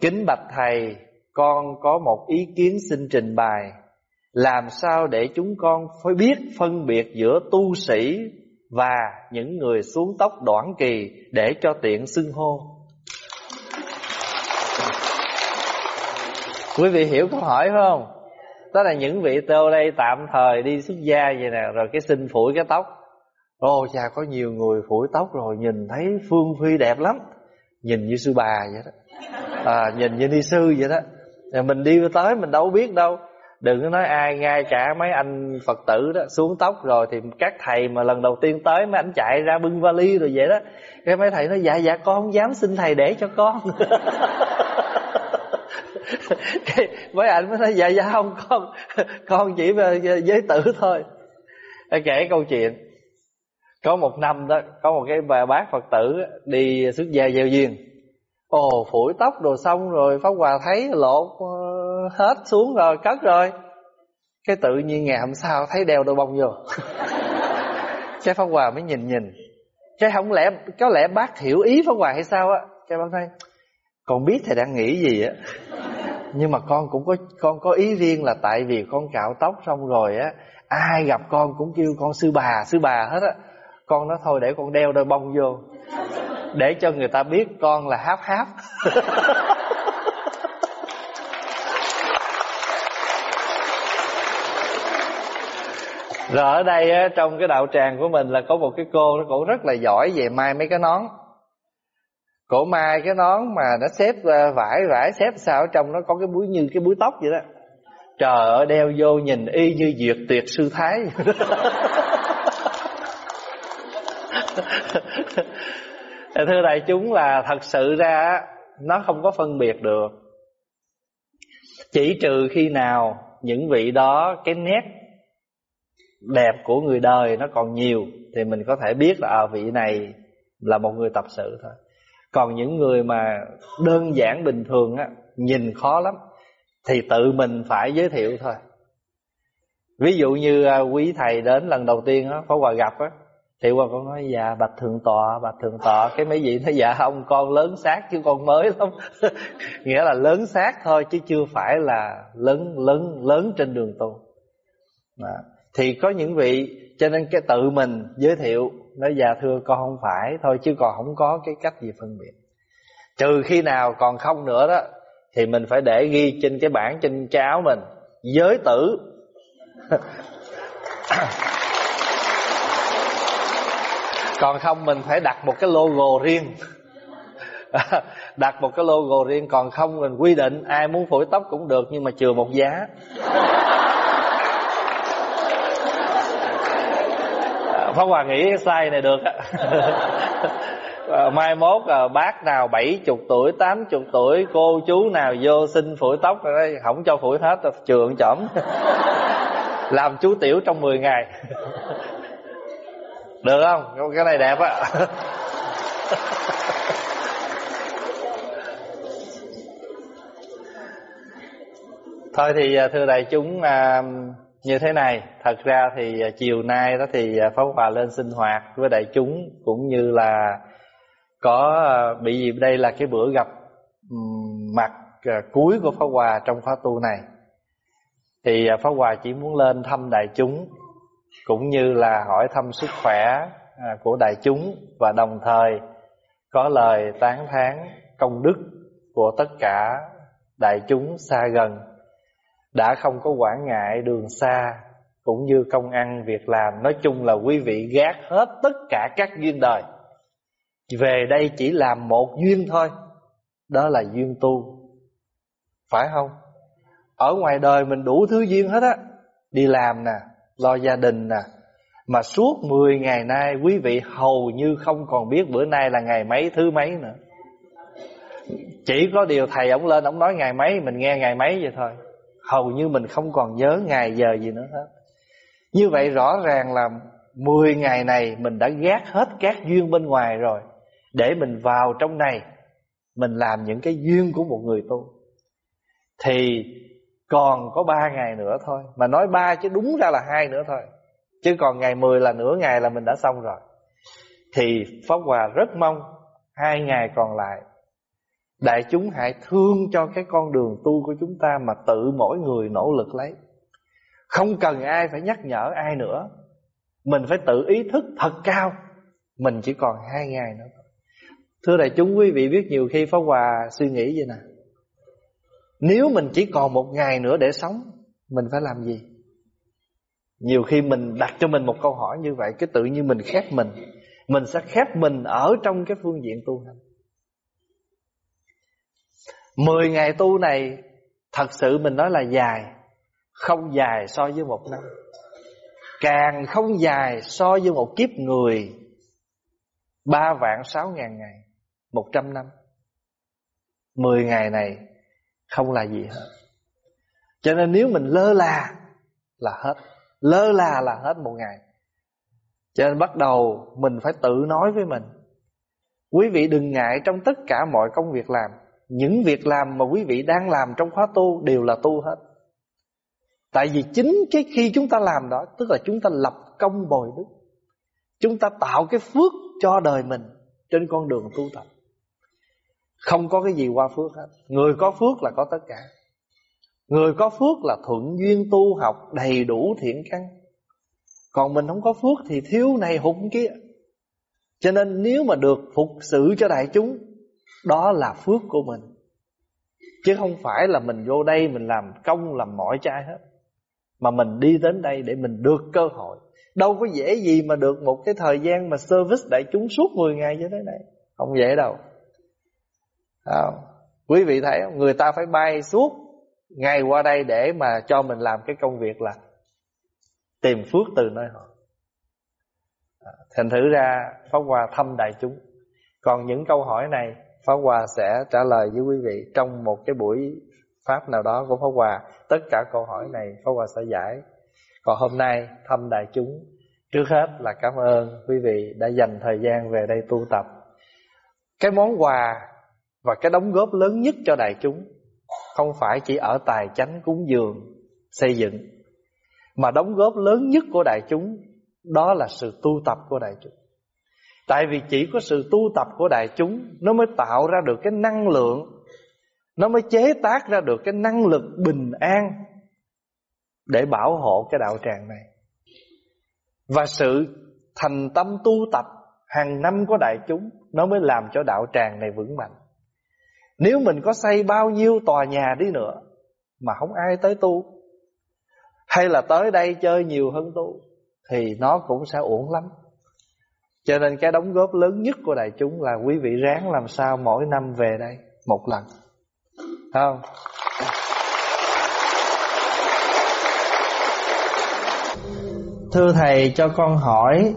Kính bạch thầy, Con có một ý kiến xin trình bày. Làm sao để chúng con phải biết phân biệt giữa tu sĩ Và những người xuống tóc đoạn kỳ Để cho tiện xưng hô? Quý vị hiểu câu hỏi không? Đó là những vị têu đây tạm thời đi xuất gia vậy nè, Rồi cái xin phủi cái tóc. Ô cha có nhiều người phủi tóc rồi, Nhìn thấy phương phi đẹp lắm. Nhìn như sư bà vậy đó à, Nhìn như ni sư vậy đó. Rồi Mình đi tới mình đâu biết đâu. Đừng có nói ai ngay cả mấy anh Phật tử đó Xuống tóc rồi thì các thầy mà lần đầu tiên tới Mấy anh chạy ra bưng vali rồi vậy đó. Cái mấy thầy nói dạ dạ con không dám xin thầy để cho con. Cái mấy anh mới nói dạ dạ không con con chỉ về giới tử thôi. Kể câu chuyện. Có một năm đó có một cái bà bác phật tử đi xuất gia gieo duyên ồ, phủi tóc rồi xong rồi, pháp hòa thấy lột ờ, hết xuống rồi, cất rồi. Cái tự nhiên ngày hôm sau thấy đeo đôi bông vô. Cái pháp hòa mới nhìn nhìn. Cái không lẽ, có lẽ bác hiểu ý pháp hòa hay sao á. Cái bác nói, con biết thầy đang nghĩ gì á. Nhưng mà con cũng có, con có ý riêng là tại vì con cạo tóc xong rồi á, ai gặp con cũng kêu con sư bà sư bà hết á. Con nói, thôi để con đeo đôi bông vô để cho người ta biết con là háp háp. Rồi ở đây trong cái đạo tràng của mình là có một cái cô nó cũng rất là giỏi về mai mấy cái nón. Cổ mai cái nón mà nó xếp ờ, vải vải xếp sao ở trong nó có cái búi như cái búi tóc vậy đó. Trời ơi đeo vô nhìn y như diệt tuyệt sư thái thưa đại chúng là thật sự ra nó không có phân biệt được. Chỉ trừ khi nào những vị đó cái nét đẹp của người đời nó còn nhiều thì mình có thể biết là à, vị này là một người tập sự thôi. Còn những người mà đơn giản bình thường á nhìn khó lắm thì tự mình phải giới thiệu thôi. Ví dụ như à, quý thầy đến lần đầu tiên á phó hòa gặp á thì qua con nói dạ bạch thượng tọa, bạch thượng tọa. Cái mấy vị nói dạ không con lớn xác chứ con mới lắm. Nghĩa là lớn xác thôi, chứ chưa phải là lớn lớn lớn trên đường tu. Đó. thì có những vị, cho nên cái tự mình giới thiệu, nói dạ thưa, con không phải thôi, chứ còn không có cái cách gì phân biệt. Trừ khi nào còn không nữa đó, thì mình phải để ghi trên cái bảng, trên cái áo mình, giới tử. còn không mình phải đặt một cái logo riêng. Đặt một cái logo riêng còn không mình quy định ai muốn phổi tóc cũng được nhưng mà chừa một giá. Pháp Hòa nghĩ cái sai này được á. Mai mốt à, bác nào 70 tuổi, 80 tuổi Cô chú nào vô xin phủi tóc rồi Không cho phủi hết, trường chỏm Làm chú tiểu trong 10 ngày. Được không? Cái này đẹp á. Thôi thì à, thưa đại chúng à, như thế này. Thật ra thì à, chiều nay đó thì à, pháp hòa lên sinh hoạt với đại chúng cũng như là có bị gì đây là cái bữa gặp mặt cuối của pháp hòa trong khóa tu này. Thì pháp hòa chỉ muốn lên thăm đại chúng cũng như là hỏi thăm sức khỏe à, của đại chúng và đồng thời có lời tán thán công đức của tất cả đại chúng xa gần. Đã không có quản ngại đường xa, cũng như công ăn việc làm, nói chung là quý vị gác hết tất cả các duyên đời. Về đây chỉ làm một duyên thôi, đó là duyên tu. Phải không? Ở ngoài đời mình đủ thứ duyên hết á, đi làm nè lo gia đình nè. Mà suốt 10 ngày nay, quý vị hầu như không còn biết bữa nay là ngày mấy, thứ mấy nữa. Chỉ có điều thầy ổng lên ổng nói ngày mấy, mình nghe ngày mấy vậy thôi. Hầu như mình không còn nhớ ngày, giờ gì nữa hết. Như vậy rõ ràng là 10 ngày này mình đã gác hết các duyên bên ngoài rồi. Để mình vào trong này, mình làm những cái duyên của một người tu. Thì còn có ba ngày nữa thôi. Mà nói ba chứ đúng ra là hai nữa thôi. Chứ còn ngày 10 là nửa ngày là mình đã xong rồi. Thì pháp hòa rất mong hai ngày còn lại, Đại chúng hãy thương cho cái con đường tu của chúng ta Mà tự mỗi người nỗ lực lấy. Không cần ai phải nhắc nhở ai nữa. Mình phải tự ý thức thật cao. Mình chỉ còn hai ngày nữa Thưa đại chúng, quý vị biết nhiều khi Pháp Hòa suy nghĩ vậy nè. Nếu mình chỉ còn một ngày nữa để sống, Mình phải làm gì? Nhiều khi mình đặt cho mình một câu hỏi như vậy, Cái tự nhiên mình khép mình. Mình sẽ khép mình ở trong cái phương diện tu hành. Mười ngày tu này, Thật sự mình nói là dài, Không dài so với một năm. Càng không dài so với một kiếp người, Ba vạn sáu ngàn ngày, Một trăm năm. Mười ngày này không là gì hết. Cho nên nếu mình lơ là Là hết. Lơ là là hết một ngày. Cho nên bắt đầu Mình phải tự nói với mình. Quý vị đừng ngại trong tất cả mọi công việc làm. Những việc làm mà quý vị đang làm trong khóa tu Đều là tu hết. Tại vì chính cái khi chúng ta làm đó, Tức là chúng ta lập công bồi đức. Chúng ta tạo cái phước cho đời mình Trên con đường tu tập. Không có cái gì qua phước hết. Người có phước là có tất cả. Người có phước là thuận duyên tu học Đầy đủ thiện căn. Còn mình không có phước thì thiếu này hụt kia. Cho nên nếu mà được phục sự cho đại chúng, Đó là phước của mình. Chứ không phải là mình vô đây Mình làm công làm mọi trai hết. Mà mình đi đến đây để mình được cơ hội. Đâu có dễ gì mà được một cái thời gian mà service đại chúng suốt 10 ngày như thế này. Không dễ đâu à, Quý vị thấy không? Người ta phải bay suốt ngày qua đây để mà cho mình làm cái công việc là Tìm phước từ nơi họ. À, Thành thử ra Pháp Hòa thăm đại chúng. Còn những câu hỏi này Pháp Hòa sẽ trả lời với quý vị Trong một cái buổi Pháp nào đó của Pháp Hòa Tất cả câu hỏi này Pháp Hòa sẽ giải. Còn hôm nay thăm đại chúng. Trước hết là cảm ơn quý vị đã dành thời gian về đây tu tập. Cái món quà và cái đóng góp lớn nhất cho đại chúng Không phải chỉ ở tài chánh cúng dường, xây dựng, Mà đóng góp lớn nhất của đại chúng Đó là sự tu tập của đại chúng Tại vì chỉ có sự tu tập của đại chúng, Nó mới tạo ra được cái năng lượng, Nó mới chế tác ra được cái năng lực bình an để bảo hộ cái đạo tràng này. Và sự thành tâm tu tập hàng năm của đại chúng, nó mới làm cho đạo tràng này vững mạnh. Nếu mình có xây bao nhiêu tòa nhà đi nữa mà không ai tới tu, hay là tới đây chơi nhiều hơn tu, thì nó cũng sẽ uổng lắm. Cho nên cái đóng góp lớn nhất của đại chúng là quý vị ráng làm sao mỗi năm về đây một lần. Không? Thưa thầy, cho con hỏi,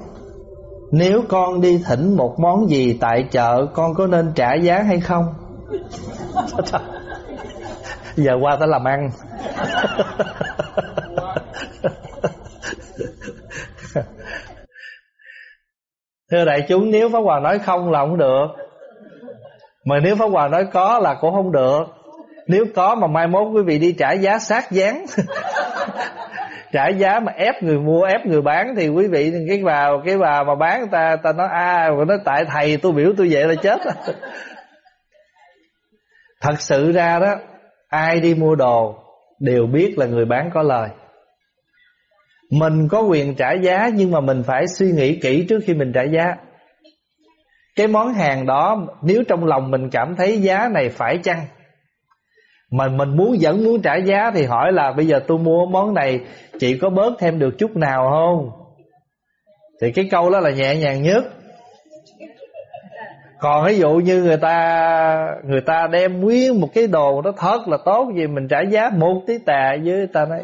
Nếu con đi thỉnh một món gì tại chợ, Con có nên trả giá hay không Giờ qua tới làm ăn. Thưa đại chúng nếu Pháp Hòa nói không là không được. Mà nếu Pháp Hòa nói có là cũng không được. Nếu có mà mai mốt quý vị đi trả giá sát dán trả giá mà ép người mua ép người bán thì quý vị cái bà cái bà mà bán ta ta nói a à, nói tại thầy tôi biểu tôi vậy là chết. thật sự ra đó, ai đi mua đồ đều biết là người bán có lời. Mình có quyền trả giá nhưng mà mình phải suy nghĩ kỹ trước khi mình trả giá. Cái món hàng đó, nếu trong lòng mình cảm thấy giá này phải chăng? Mà mình muốn, vẫn muốn trả giá thì hỏi là, bây giờ tôi mua món này, chị có bớt thêm được chút nào không? Thì cái câu đó là nhẹ nhàng nhất còn ví dụ như người ta người ta đem nguyên một cái đồ nó thớt là tốt gì mình trả giá một tí tà với người ta nói.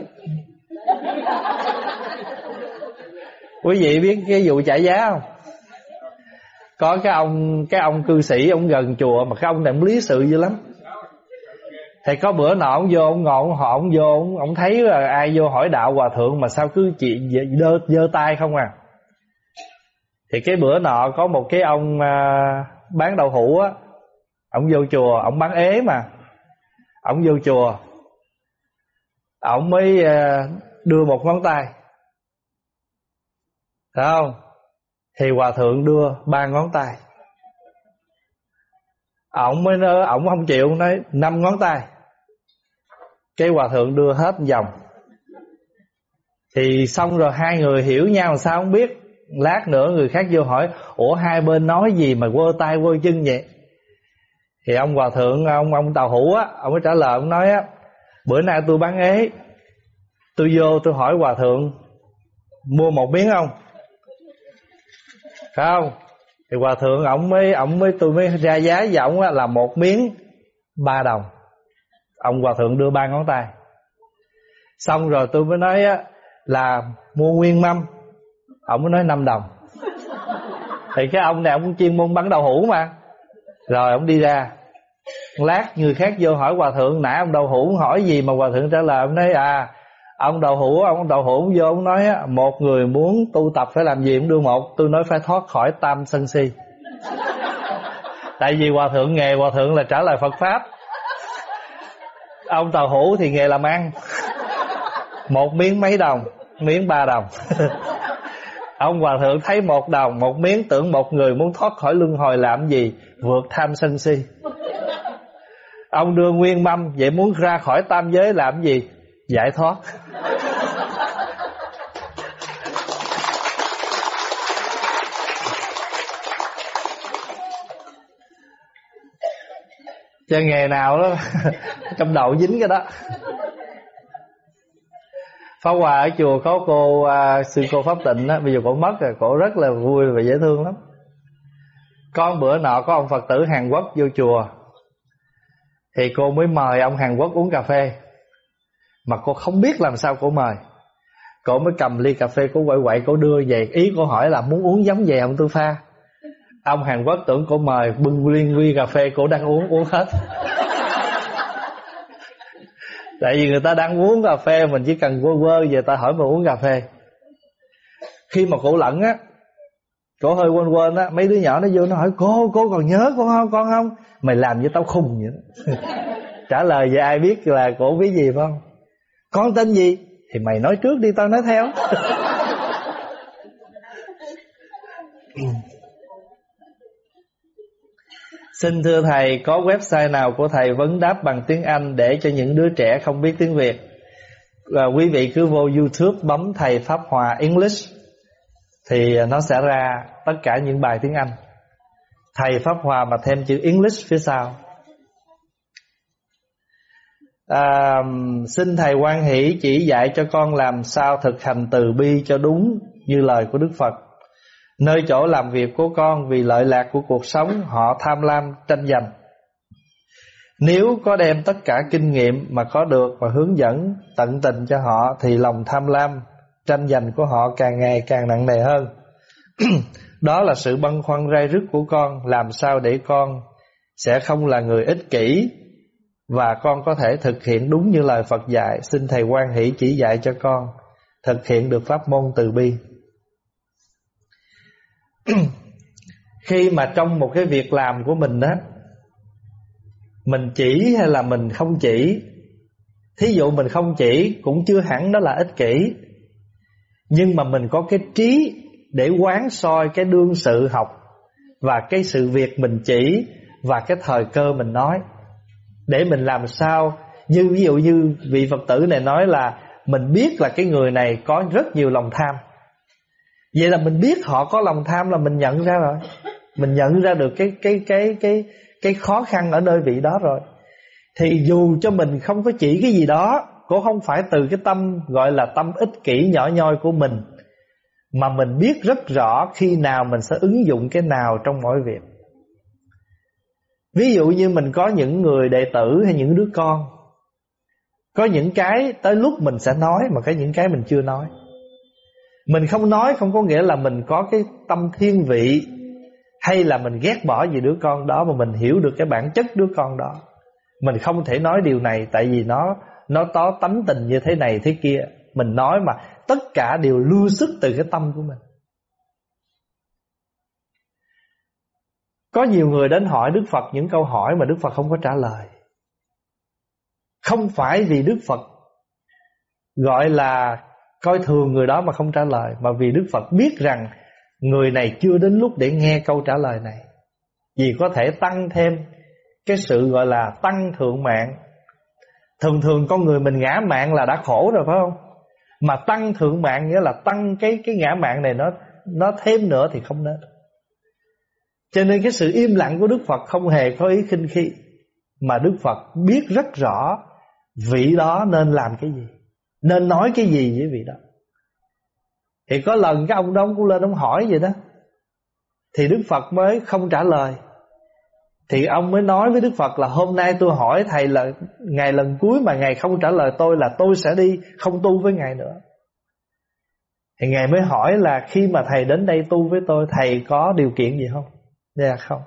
Quý vị biết cái vụ trả giá không? Có cái ông cái ông cư sĩ ông gần chùa mà cái ông này ông lý sự dữ lắm. Thì có bữa nọ ông vô ông ngồi ông họ ông vô ông, ông thấy là ai vô hỏi đạo hòa thượng mà sao cứ chị dơ, dơ tay không à? Thì cái bữa nọ có một cái ông à, bán đậu hũ á, ông vô chùa, ông bán ế mà. Ông vô chùa, ông mới ờ, đưa một ngón tay. Phải không? Thì hòa thượng đưa ba ngón tay. Ổng mới nói ổng không chịu nói năm ngón tay. Cái hòa thượng đưa hết vòng. Thì xong rồi, hai người hiểu nhau sao không biết lát nữa người khác vô hỏi, ủa, hai bên nói gì mà quơ tay quơ chân vậy? Thì ông hòa thượng, ông ông tàu hủ á, ông mới trả lời, ông nói á, bữa nay tôi bán ế, tôi vô tôi hỏi hòa thượng, mua một miếng không? Phải không? Thì hòa thượng ổng mới ổng mới, tôi mới ra giá với ổng là một miếng ba đồng. Ông hòa thượng đưa ba ngón tay. Xong rồi tôi mới nói á là mua nguyên mâm ông mới nói năm đồng. Thì cái ông này ông chuyên môn bắn đậu hũ mà. Rồi ông đi ra. Lát người khác vô hỏi hòa thượng, nãy ông đậu hũ hỏi gì mà hòa thượng trả lời? Ông nói à ông đậu hũ, ông đậu hũ. Vô ông nói một người muốn tu tập phải làm gì cũng đưa một. Tôi nói phải thoát khỏi tam sân si. Tại vì hòa thượng nghề, hòa thượng là trả lời phật pháp. Ông tàu hũ thì nghề làm ăn. Một miếng mấy đồng, miếng ba đồng. ông hòa thượng thấy một đồng một miếng tưởng một người muốn thoát khỏi luân hồi làm gì? Vượt tham sân si. Ông đưa nguyên mâm, vậy muốn ra khỏi tam giới làm gì? Giải thoát. Chơi nghề nào đó, trong đầu dính cái đó. Pháp Hòa ở chùa có cô à, sư cô Pháp Tịnh á, bây giờ cổ mất rồi, cổ rất là vui và dễ thương lắm. Con bữa nọ có ông Phật tử Hàn Quốc vô chùa thì cô mới mời ông Hàn Quốc uống cà phê. Mà cô không biết làm sao cô mời. Cô mới cầm ly cà phê cô quậy quậy cô đưa về, ý cô hỏi là muốn uống giống về ông Tư Pha. Ông Hàn Quốc tưởng cô mời bưng liên ly cà phê cô đang uống uống hết tại vì người ta đang uống cà phê, mình chỉ cần quơ quơ về ta hỏi mình uống cà phê. Khi mà cổ lẫn á, cổ hơi quên quên á, mấy đứa nhỏ nó vô nó hỏi, cô cô còn nhớ con không con không? Mày làm như tao khùng vậy đó. Trả lời vậy ai biết là cổ biết gì không? Con tên gì? Thì mày nói trước đi, tao nói theo. Xin thưa thầy, có website nào của thầy vấn đáp bằng tiếng Anh để cho những đứa trẻ không biết tiếng Việt? Và quý vị cứ vô YouTube bấm thầy Pháp Hòa English thì nó sẽ ra tất cả những bài tiếng Anh. Thầy Pháp Hòa mà thêm chữ English phía sau. À, xin thầy quan hỷ chỉ dạy cho con làm sao thực hành từ bi cho đúng như lời của Đức Phật. Nơi chỗ làm việc của con vì lợi lạc của cuộc sống, họ tham lam, tranh giành. Nếu có đem tất cả kinh nghiệm mà có được và hướng dẫn, tận tình cho họ, thì lòng tham lam, tranh giành của họ càng ngày càng nặng nề hơn. Đó là sự băn khoăn rai rứt của con, làm sao để con sẽ không là người ích kỷ và con có thể thực hiện đúng như lời Phật dạy. Xin thầy quan hỷ chỉ dạy cho con, thực hiện được pháp môn từ bi. khi mà trong một cái việc làm của mình đó mình chỉ hay là mình không chỉ, thí dụ mình không chỉ cũng chưa hẳn đó là ích kỷ, nhưng mà mình có cái trí để quán soi cái đương sự học và cái sự việc mình chỉ và cái thời cơ mình nói. Để mình làm sao, như ví dụ như vị Phật tử này nói là mình biết là cái người này có rất nhiều lòng tham. Vậy là mình biết họ có lòng tham là mình nhận ra rồi. Mình nhận ra được cái cái cái cái cái khó khăn ở nơi vị đó rồi. Thì dù cho mình không có chỉ cái gì đó, Cũng không phải từ cái tâm gọi là tâm ích kỷ nhỏ nhoi của mình, Mà mình biết rất rõ khi nào mình sẽ ứng dụng cái nào trong mọi việc. Ví dụ như mình có những người đệ tử hay những đứa con, Có những cái tới lúc mình sẽ nói Mà có những cái mình chưa nói mình không nói không có nghĩa là mình có cái tâm thiên vị Hay là mình ghét bỏ gì đứa con đó Mà mình hiểu được cái bản chất đứa con đó. Mình không thể nói điều này Tại vì nó nó có tánh tình như thế này thế kia. Mình nói mà tất cả đều lưu xuất từ cái tâm của mình. Có nhiều người đến hỏi Đức Phật những câu hỏi mà Đức Phật không có trả lời. Không phải vì Đức Phật Gọi là coi thường người đó mà không trả lời, mà vì Đức Phật biết rằng người này chưa đến lúc để nghe câu trả lời này. Vì có thể tăng thêm cái sự gọi là tăng thượng mạng. Thường thường con người mình ngã mạng là đã khổ rồi, phải không? Mà tăng thượng mạng nghĩa là tăng cái cái ngã mạng này nó nó thêm nữa thì không nên. Cho nên cái sự im lặng của Đức Phật không hề có ý khinh khi, mà Đức Phật biết rất rõ vị đó nên làm cái gì nên nói cái gì với vị đó thì có lần cái ông đó, ông cũng lên ông hỏi vậy đó thì Đức Phật mới không trả lời thì ông mới nói với Đức Phật là, hôm nay tôi hỏi thầy là ngày lần cuối mà ngài không trả lời tôi là tôi sẽ đi, không tu với ngài nữa. Thì ngài mới hỏi là, khi mà thầy đến đây tu với tôi, thầy có điều kiện gì không? Dạ không.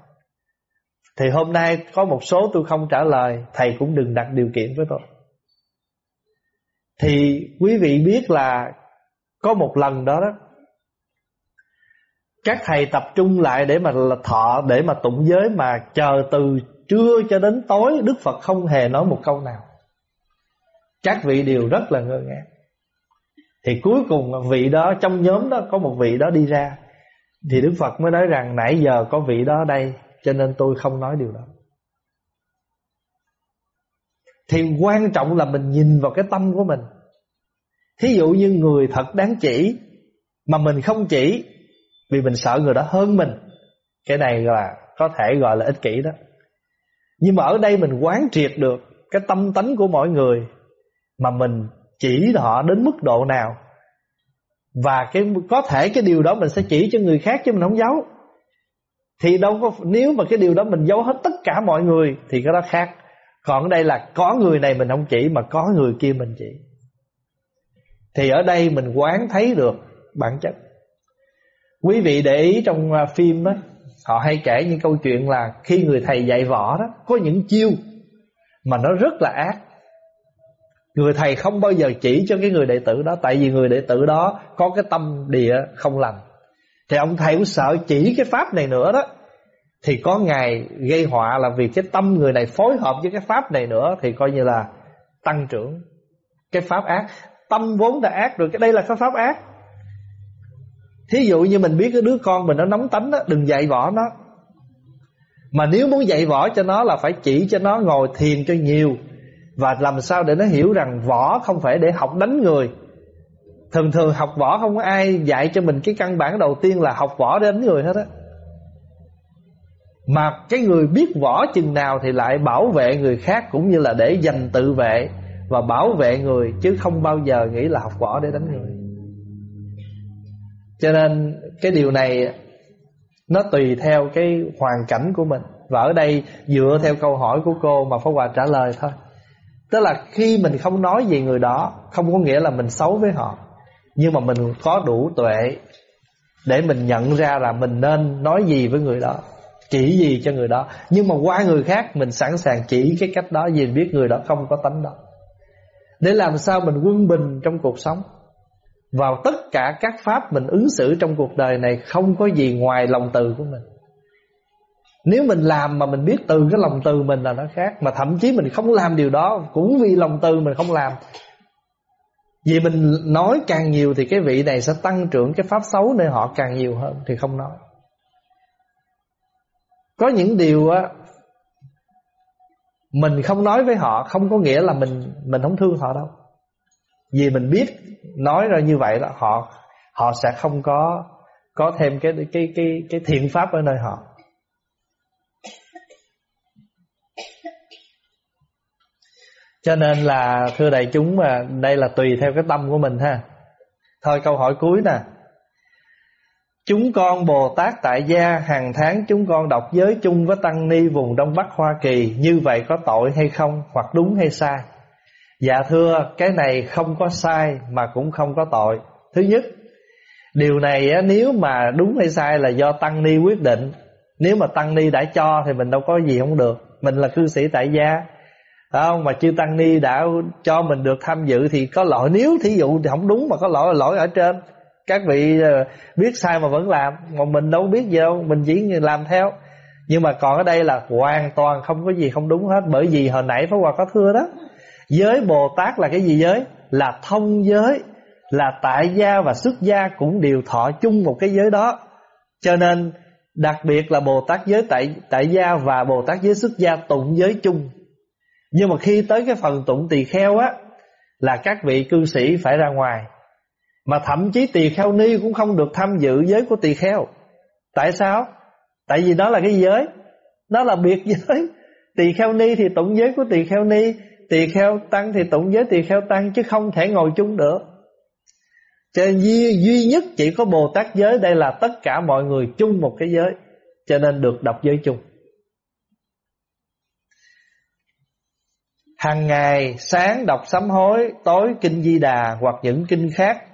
Thì hôm nay có một số tôi không trả lời, thầy cũng đừng đặt điều kiện với tôi. Thì quý vị biết là có một lần đó đó, các thầy tập trung lại để mà là thọ, để mà tụng giới mà chờ từ trưa cho đến tối Đức Phật không hề nói một câu nào. Các vị đều rất là ngơ ngác. Thì cuối cùng vị đó, trong nhóm đó có một vị đó đi ra thì Đức Phật mới nói rằng, nãy giờ có vị đó đây, cho nên tôi không nói điều đó. Thì quan trọng là mình nhìn vào cái tâm của mình. Thí dụ như người thật đáng chỉ, mà mình không chỉ, vì mình sợ người đó hơn mình. Cái này là có thể gọi là ích kỷ đó. Nhưng mà ở đây mình quán triệt được Cái tâm tánh của mỗi người, Mà mình chỉ họ đến mức độ nào. Và cái, có thể cái điều đó mình sẽ chỉ cho người khác chứ mình không giấu. Thì đâu có, Nếu mà cái điều đó mình giấu hết tất cả mọi người, Thì cái đó khác. Còn ở đây là có người này mình không chỉ, Mà có người kia mình chỉ. Thì ở đây mình quán thấy được bản chất. Quý vị để ý trong à, phim đó Họ hay kể những câu chuyện là Khi người thầy dạy võ đó, Có những chiêu Mà nó rất là ác. Người thầy không bao giờ chỉ cho cái người đệ tử đó, Tại vì người đệ tử đó Có cái tâm địa không lành. Thì ông thầy cũng sợ chỉ cái pháp này nữa đó. Thì có ngày gây họa là vì cái tâm người này phối hợp với cái pháp này nữa Thì coi như là tăng trưởng Cái pháp ác. Tâm vốn đã ác rồi Cái đây là cái pháp ác. Thí dụ như mình biết cái đứa con mình nó nóng tánh đó, Đừng dạy võ nó. Mà nếu muốn dạy võ cho nó là phải chỉ cho nó ngồi thiền cho nhiều. Và làm sao để nó hiểu rằng võ không phải để học đánh người. Thường thường học võ không có ai dạy cho mình cái căn bản đầu tiên là học võ để đánh người hết á. Mà cái người biết võ chừng nào thì lại bảo vệ người khác cũng như là để dành tự vệ Và bảo vệ người, chứ không bao giờ nghĩ là học võ để đánh người. Cho nên cái điều này nó tùy theo cái hoàn cảnh của mình. Và ở đây dựa theo câu hỏi của cô mà Pháp Hòa trả lời thôi. Tức là khi mình không nói về người đó, Không có nghĩa là mình xấu với họ. Nhưng mà mình có đủ tuệ Để mình nhận ra là mình nên nói gì với người đó. Chỉ gì cho người đó. Nhưng mà qua người khác, Mình sẵn sàng chỉ cái cách đó Vì biết người đó không có tánh đó. Để làm sao mình quân bình trong cuộc sống? Vào tất cả các pháp mình ứng xử trong cuộc đời này, Không có gì ngoài lòng từ của mình. Nếu mình làm mà mình biết từ cái lòng từ mình là nó khác, Mà thậm chí mình không làm điều đó, Cũng vì lòng từ mình không làm. Vì mình nói càng nhiều Thì cái vị này sẽ tăng trưởng, cái pháp xấu Nơi họ càng nhiều hơn, Thì không nói. Có những điều á, Mình không nói với họ Không có nghĩa là mình mình không thương họ đâu vì mình biết nói ra như vậy đó, họ họ sẽ không có có thêm cái cái cái cái thiện pháp ở nơi họ. Cho nên là, thưa đại chúng, mà đây là tùy theo cái tâm của mình ha. Thôi câu hỏi cuối nè. Chúng con Bồ Tát tại gia hàng tháng chúng con đọc giới chung với tăng ni vùng Đông Bắc Hoa Kỳ, như vậy có tội hay không hoặc đúng hay sai? Dạ thưa cái này không có sai mà cũng không có tội. Thứ nhất Điều này nếu mà đúng hay sai là do Tăng Ni quyết định. Nếu mà Tăng Ni đã cho thì mình đâu có gì không được. Mình là cư sĩ tại gia. Không? Mà chư Tăng Ni đã cho mình được tham dự Thì có lỗi. Nếu thí dụ thì không đúng mà có lỗi là lỗi ở trên. Các vị ờ, biết sai mà vẫn làm, Mà mình đâu biết gì đâu, Mình chỉ làm theo Nhưng mà còn ở đây là hoàn toàn không có gì không đúng hết, Bởi vì hồi nãy Pháp Hòa có thưa đó, Giới Bồ Tát là cái gì giới? Là thông giới, Là tại gia và xuất gia cũng đều thọ chung một cái giới đó Cho nên Đặc biệt là Bồ Tát giới tại tại gia và Bồ Tát giới xuất gia tụng giới chung. Nhưng mà khi tới cái phần tụng tỳ kheo á, là các vị cư sĩ phải ra ngoài. Mà thậm chí tỳ kheo ni cũng không được tham dự giới của tỳ kheo. Tại sao? Tại vì đó là cái giới, đó là biệt giới. Tỳ kheo ni thì tụng giới của tỳ kheo ni, tỳ kheo tăng thì tụng giới tỳ kheo tăng chứ không thể ngồi chung được. Cho nên duy, duy nhất chỉ có Bồ Tát giới Đây là tất cả mọi người chung một cái giới Cho nên được đọc giới chung Hàng ngày sáng đọc sám hối Tối kinh di đà hoặc những kinh khác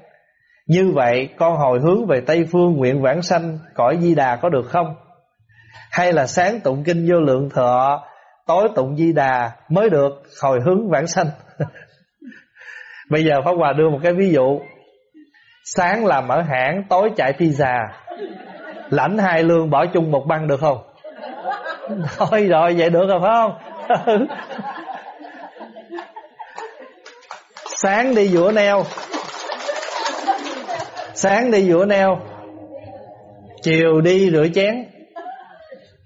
như vậy, con hồi hướng về Tây Phương nguyện vãng sanh, Cõi di đà có được không? Hay là sáng tụng kinh vô lượng thọ, Tối tụng di đà mới được hồi hướng vãng sanh? Bây giờ Pháp Hòa đưa một cái ví dụ. Sáng làm ở hãng, Tối chạy pizza. Lãnh hai lương bỏ chung một băng được không? Thôi rồi, vậy được rồi, phải không? Sáng đi giữa neo. Sáng đi vũa neo, Chiều đi rửa chén.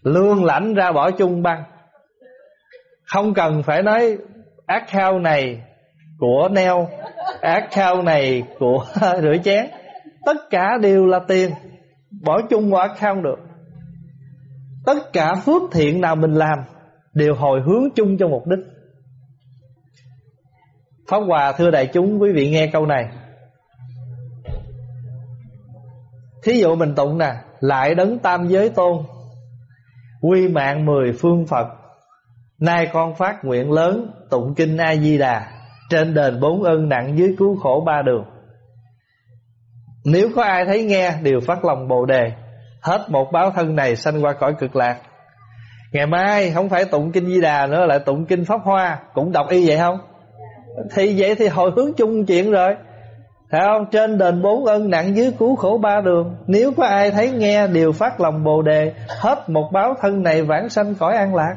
Lương lãnh ra bỏ chung băng. Không cần phải nói account này của neo account này của rửa chén. Tất cả đều là tiền, bỏ chung vào account được. Tất cả phước thiện nào mình làm đều hồi hướng chung cho mục đích. Pháp Hòa, thưa đại chúng, quý vị nghe câu này. Thí dụ mình tụng nè, Lại đấng tam giới tôn, Quy mạng mười phương Phật. Nay con phát nguyện lớn, Tụng kinh A-di-đà trên đền bốn ân nặng dưới cứu khổ ba đường. Nếu có ai thấy nghe, Đều phát lòng bồ đề. Hết một báo thân này sanh qua cõi cực lạc. Ngày mai không phải tụng kinh Di Đà nữa, Lại tụng kinh Pháp Hoa. Cũng đọc y vậy không? Thì vậy thì hồi hướng chung chuyện rồi. Thấy không? Trên đền bốn ân nặng, dưới cứu khổ ba đường. Nếu có ai thấy nghe, đều phát lòng bồ đề, Hết một báo thân này vãng sanh khỏi an lạc.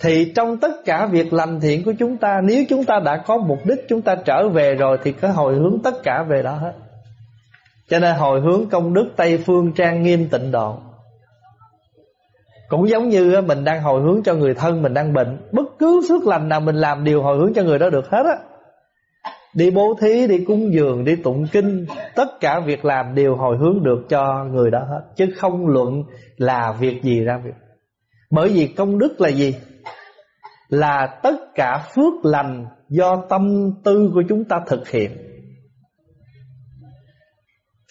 Thì trong tất cả việc lành thiện của chúng ta, Nếu chúng ta đã có mục đích Chúng ta trở về rồi, Thì có hồi hướng tất cả về đó hết. Cho nên hồi hướng công đức Tây Phương trang nghiêm tịnh độ. Cũng giống như mình đang hồi hướng cho người thân, Mình đang bệnh. Bất cứ phước lành nào mình làm Đều hồi hướng cho người đó được hết á. Đi bố thí, đi cúng dường, đi tụng kinh Tất cả việc làm đều hồi hướng được cho người đó hết Chứ không luận là việc gì ra việc Bởi vì công đức là gì? là tất cả phước lành do tâm tư của chúng ta thực hiện.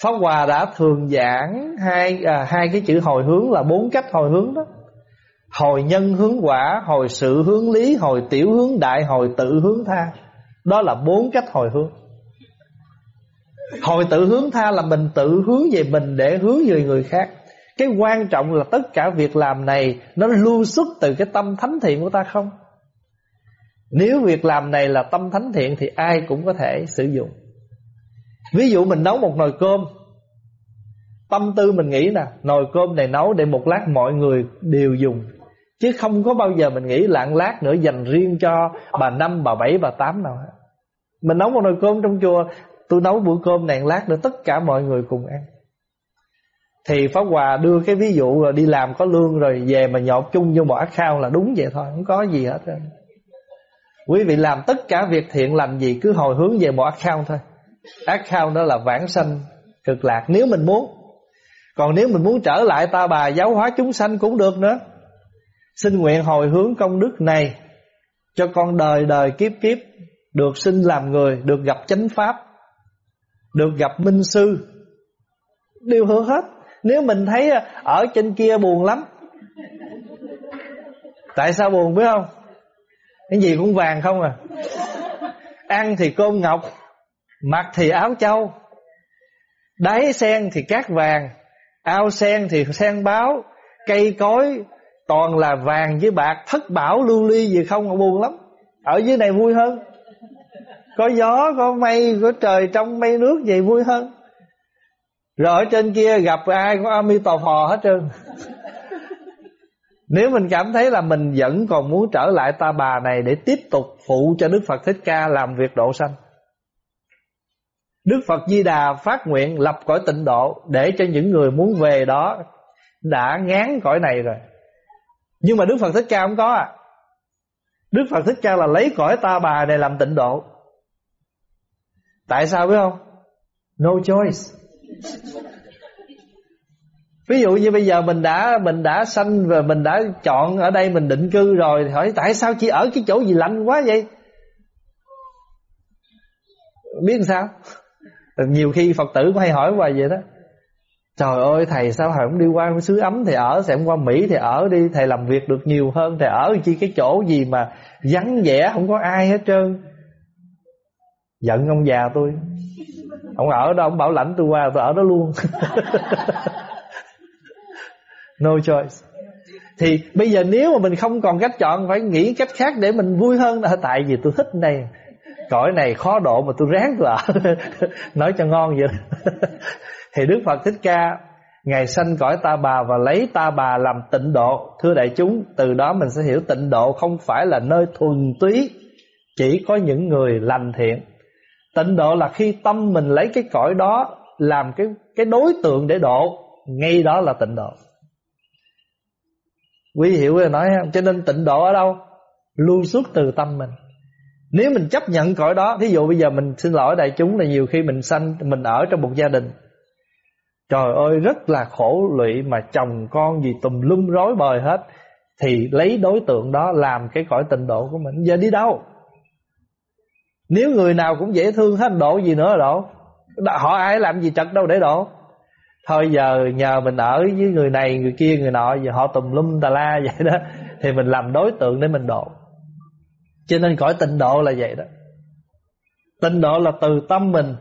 Pháp Hòa đã thường giảng hai à, hai cái chữ hồi hướng là bốn cách hồi hướng đó. Hồi nhân hướng quả, hồi sự hướng lý, hồi tiểu hướng đại, hồi tự hướng tha. Đó là bốn cách hồi hướng. Hồi tự hướng tha là mình tự hướng về mình để hướng về người khác. Cái quan trọng là tất cả việc làm này nó lưu xuất từ cái tâm thánh thiện của ta không? Nếu việc làm này là tâm thánh thiện Thì ai cũng có thể sử dụng Ví dụ mình nấu một nồi cơm Tâm tư mình nghĩ nè Nồi cơm này nấu để một lát mọi người đều dùng Chứ không có bao giờ mình nghĩ lạng lát nữa dành riêng cho bà năm, bà bảy, bà tám nào hết. Mình nấu một nồi cơm trong chùa, Tôi nấu bữa cơm nàng lát để tất cả mọi người cùng ăn. Thì Pháp Hòa đưa cái ví dụ rồi đi làm có lương rồi Về mà nhọt chung vô bỏ khao là đúng vậy thôi, Không có gì hết Quý vị làm tất cả việc thiện lành gì Cứ hồi hướng về một khao thôi. Account đó là vãng sanh, cực lạc, Nếu mình muốn. Còn nếu mình muốn trở lại ta bà giáo hóa chúng sanh cũng được nữa. Xin nguyện hồi hướng công đức này Cho con đời đời kiếp kiếp. Được sinh làm người, Được gặp chánh pháp, Được gặp minh sư. Đều hưởng hết. Nếu mình thấy à, ở trên kia buồn lắm. Tại sao buồn biết không? Cái gì cũng vàng không à. Ăn thì cơm ngọc, mặc thì áo châu đáy sen thì cát vàng, ao sen thì sen báo. Cây cối toàn là vàng với bạc. Thất bảo lưu ly gì không, buồn lắm. Ở dưới này vui hơn có gió, có mây, có trời, trong mây nước vậy vui hơn rồi ở trên kia gặp ai có ami tò phò hết trơn nếu mình cảm thấy là mình vẫn còn muốn trở lại ta bà này Để tiếp tục phụ cho Đức Phật Thích Ca làm việc độ sanh Đức Phật Di Đà phát nguyện lập cõi tịnh độ để cho những người muốn về đó đã ngán cõi này rồi. Nhưng mà Đức Phật Thích Ca không có à. Đức Phật Thích Ca là lấy cõi ta bà này làm tịnh độ. Tại sao biết không? No choice. Ví dụ như bây giờ mình đã mình đã sanh và mình đã chọn ở đây mình định cư rồi thì hỏi, tại sao chỉ ở cái chỗ gì lạnh quá vậy? Biết sao? Nhiều khi Phật tử cũng hay hỏi hoài vậy đó. Trời ơi, thầy sao thầy không đi qua xứ ấm thì ở Thầy không qua Mỹ thì ở đi, Thầy làm việc được nhiều hơn, Thầy ở chi cái chỗ gì mà vắng vẻ, Không có ai hết trơn Giận ông già tôi. Ông ở đó, ông bảo lãnh tôi qua, Tôi ở đó luôn. No choice. Thì bây giờ nếu mà mình không còn cách chọn, Phải nghĩ cách khác để mình vui hơn. À, tại vì tôi thích này. Cõi này khó độ mà tôi ráng tôi ở. Nói cho ngon vậy Thì Đức Phật Thích Ca Ngài sanh cõi ta bà và lấy ta bà làm tịnh độ. Thưa đại chúng, Từ đó mình sẽ hiểu tịnh độ không phải là nơi thuần túy, Chỉ có những người lành thiện. Tịnh độ là khi tâm mình lấy cái cõi đó Làm cái cái đối tượng để độ, Ngay đó là tịnh độ. Quý hiểu rồi nói không Cho nên tịnh độ ở đâu? Lưu xuất từ tâm mình. Nếu mình chấp nhận cõi đó, Thí dụ bây giờ mình xin lỗi đại chúng là nhiều khi mình sanh, Mình ở trong một gia đình. Trời ơi, rất là khổ lụy Mà chồng con gì tùm lum rối bời hết, Thì lấy đối tượng đó Làm cái cõi tịnh độ của mình. Giờ đi đâu? Nếu người nào cũng dễ thương hết Độ gì nữa độ Họ ai làm gì trật đâu để độ Thôi giờ nhờ mình ở với người này Người kia người nọ Giờ họ tùm lum tà la vậy đó Thì mình làm đối tượng để mình độ Cho nên cõi tịnh độ là vậy đó. Tịnh độ là từ tâm mình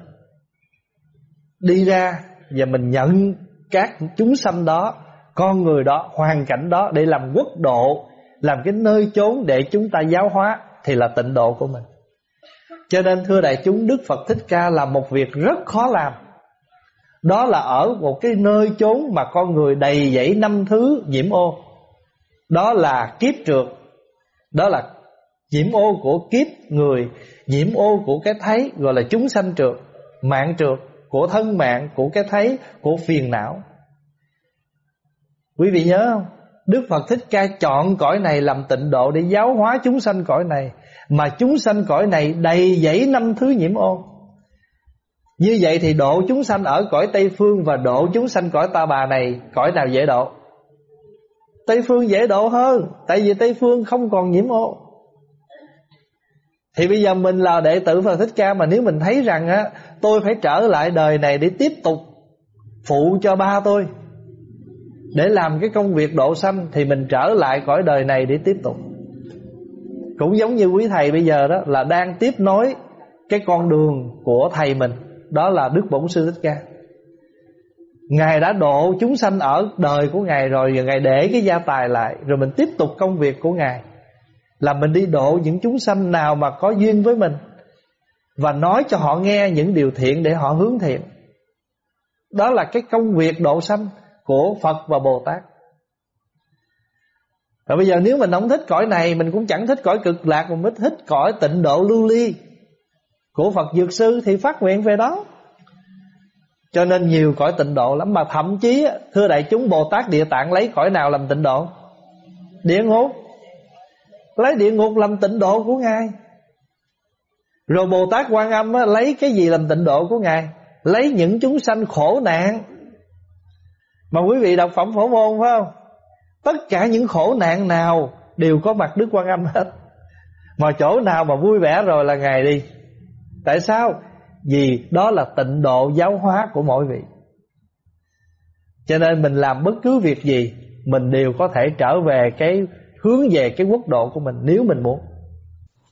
Đi ra Và mình nhận các chúng sanh đó Con người đó, hoàn cảnh đó Để làm quốc độ Làm cái nơi chốn để chúng ta giáo hóa Thì là tịnh độ của mình. Cho nên, thưa đại chúng, Đức Phật Thích Ca là một việc rất khó làm. Đó là ở một cái nơi chốn mà con người đầy dẫy năm thứ nhiễm ô. Đó là kiếp trượt. Đó là nhiễm ô của kiếp người, Nhiễm ô của cái thấy, gọi là chúng sanh trượt, Mạng trượt, của thân mạng, Của cái thấy, của phiền não. Quý vị nhớ không? Đức Phật Thích Ca chọn cõi này làm tịnh độ Để giáo hóa chúng sanh cõi này, Mà chúng sanh cõi này đầy dẫy năm thứ nhiễm ô. Như vậy thì độ chúng sanh ở cõi Tây Phương Và độ chúng sanh cõi Ta Bà này, Cõi nào dễ độ? Tây Phương dễ độ hơn, Tại vì Tây Phương không còn nhiễm ô. Thì bây giờ mình là đệ tử Phật Thích Ca Mà nếu mình thấy rằng á, Tôi phải trở lại đời này để tiếp tục Phụ cho ba tôi để làm cái công việc độ sanh Thì mình trở lại cõi đời này để tiếp tục. Cũng giống như quý thầy bây giờ đó, Là đang tiếp nối Cái con đường của thầy mình, đó là Đức Bổn Sư Thích Ca. Ngài đã độ chúng sanh ở đời của Ngài rồi, Và Ngài để cái gia tài lại, Rồi mình tiếp tục công việc của Ngài. Là mình đi độ những chúng sanh nào mà có duyên với mình, Và nói cho họ nghe những điều thiện để họ hướng thiện. Đó là cái công việc độ sanh của Phật và Bồ Tát. Và bây giờ nếu mình không thích cõi này Mình cũng chẳng thích cõi cực lạc Mình mới thích cõi tịnh độ lưu ly của Phật Dược Sư thì phát nguyện về đó. Cho nên nhiều cõi tịnh độ lắm Mà thậm chí thưa đại chúng Bồ Tát Địa Tạng lấy cõi nào làm tịnh độ? Địa ngục. Lấy địa ngục làm tịnh độ của Ngài. Rồi Bồ Tát Quan Âm á, lấy cái gì làm tịnh độ của Ngài? Lấy những chúng sanh khổ nạn mà quý vị đọc phẩm phổ môn phải không? Tất cả những khổ nạn nào Đều có mặt Đức Quan Âm hết. Mà chỗ nào mà vui vẻ rồi là Ngài đi. Tại sao? Vì đó là tịnh độ giáo hóa của mỗi vị. Cho nên mình làm bất cứ việc gì, Mình đều có thể trở về cái hướng về cái quốc độ của mình nếu mình muốn.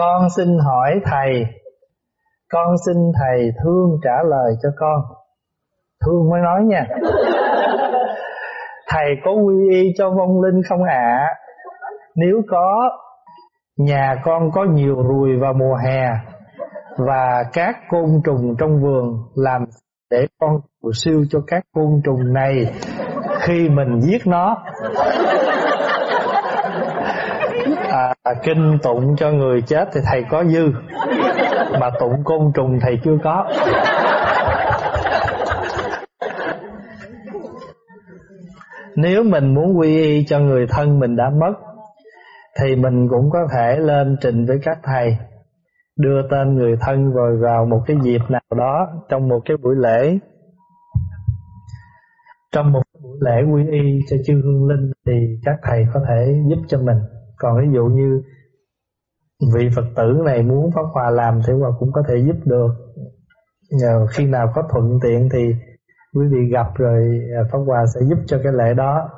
Con xin hỏi thầy. Con xin thầy thương trả lời cho con. Thương mới nói nha. Thầy có quy y cho vong linh không ạ? À? Nếu có, Nhà con có nhiều ruồi vào mùa hè Và các côn trùng trong vườn Làm để con cầu siêu cho các côn trùng này Khi mình giết nó. Kinh tụng cho người chết thì thầy có dư. Mà tụng côn trùng thầy chưa có. Nếu mình muốn quy y cho người thân mình đã mất, Thì mình cũng có thể lên trình với các thầy, Đưa tên người thân rồi vào một cái dịp nào đó Trong một cái buổi lễ. Trong một buổi lễ quy y cho chư hương linh Thì các thầy có thể giúp cho mình. Còn ví dụ như vị Phật tử này muốn Pháp Hòa làm Thì Hòa cũng có thể giúp được. Nhờ khi nào có thuận tiện thì quý vị gặp rồi à, Pháp Hòa sẽ giúp cho cái lễ đó.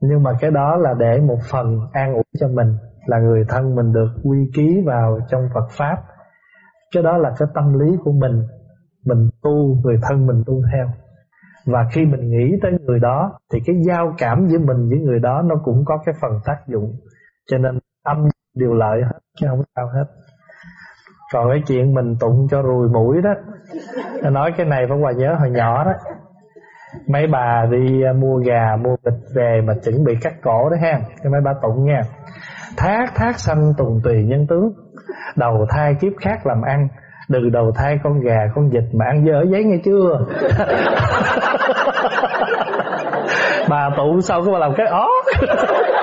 Nhưng mà cái đó là để một phần an ủi cho mình, là người thân mình được quy ký vào trong Phật pháp. Cái đó là cái tâm lý của mình mình tu, người thân mình tu theo. Và khi mình nghĩ tới người đó thì cái giao cảm giữa mình với người đó nó cũng có cái phần tác dụng cho nên âm điều lợi hết, chứ không sao hết. Còn cái chuyện mình tụng cho rùi mũi đó nói cái này phải hòa nhớ hồi nhỏ đó. Mấy bà đi à, mua gà, mua thịt về mà chuẩn bị cắt cổ đó ha, cái mấy bà tụng nha. Thác thác sanh tùng tùy nhân tướng. Đầu thai kiếp khác làm ăn, từ đầu thai con gà, con vịt mà ăn dở giấy nghe chưa? Bà tụng xong cái bà làm cái ó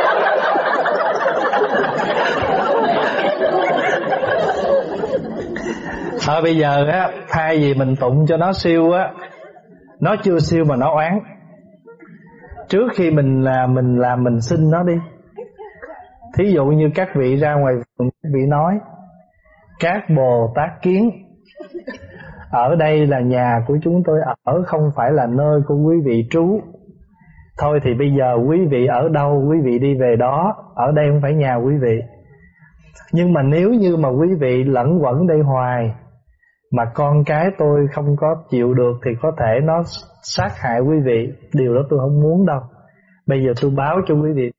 Thôi bây giờ á, Thay vì mình tụng cho nó siêu á, Nó chưa siêu mà nó oán. Trước khi mình là, mình làm, mình xin nó đi. Thí dụ như các vị ra ngoài vườn, Các vị nói, Các Bồ Tát Kiến, Ở đây là nhà của chúng tôi, ở Không phải là nơi của quý vị trú. Thôi thì bây giờ quý vị ở đâu, Quý vị đi về đó, Ở đây không phải nhà quý vị. Nhưng mà nếu như mà quý vị lẫn quẩn đây hoài mà con cái tôi không có chịu được thì có thể nó sát hại quý vị. Điều đó tôi không muốn đâu. Bây giờ tôi báo cho quý vị.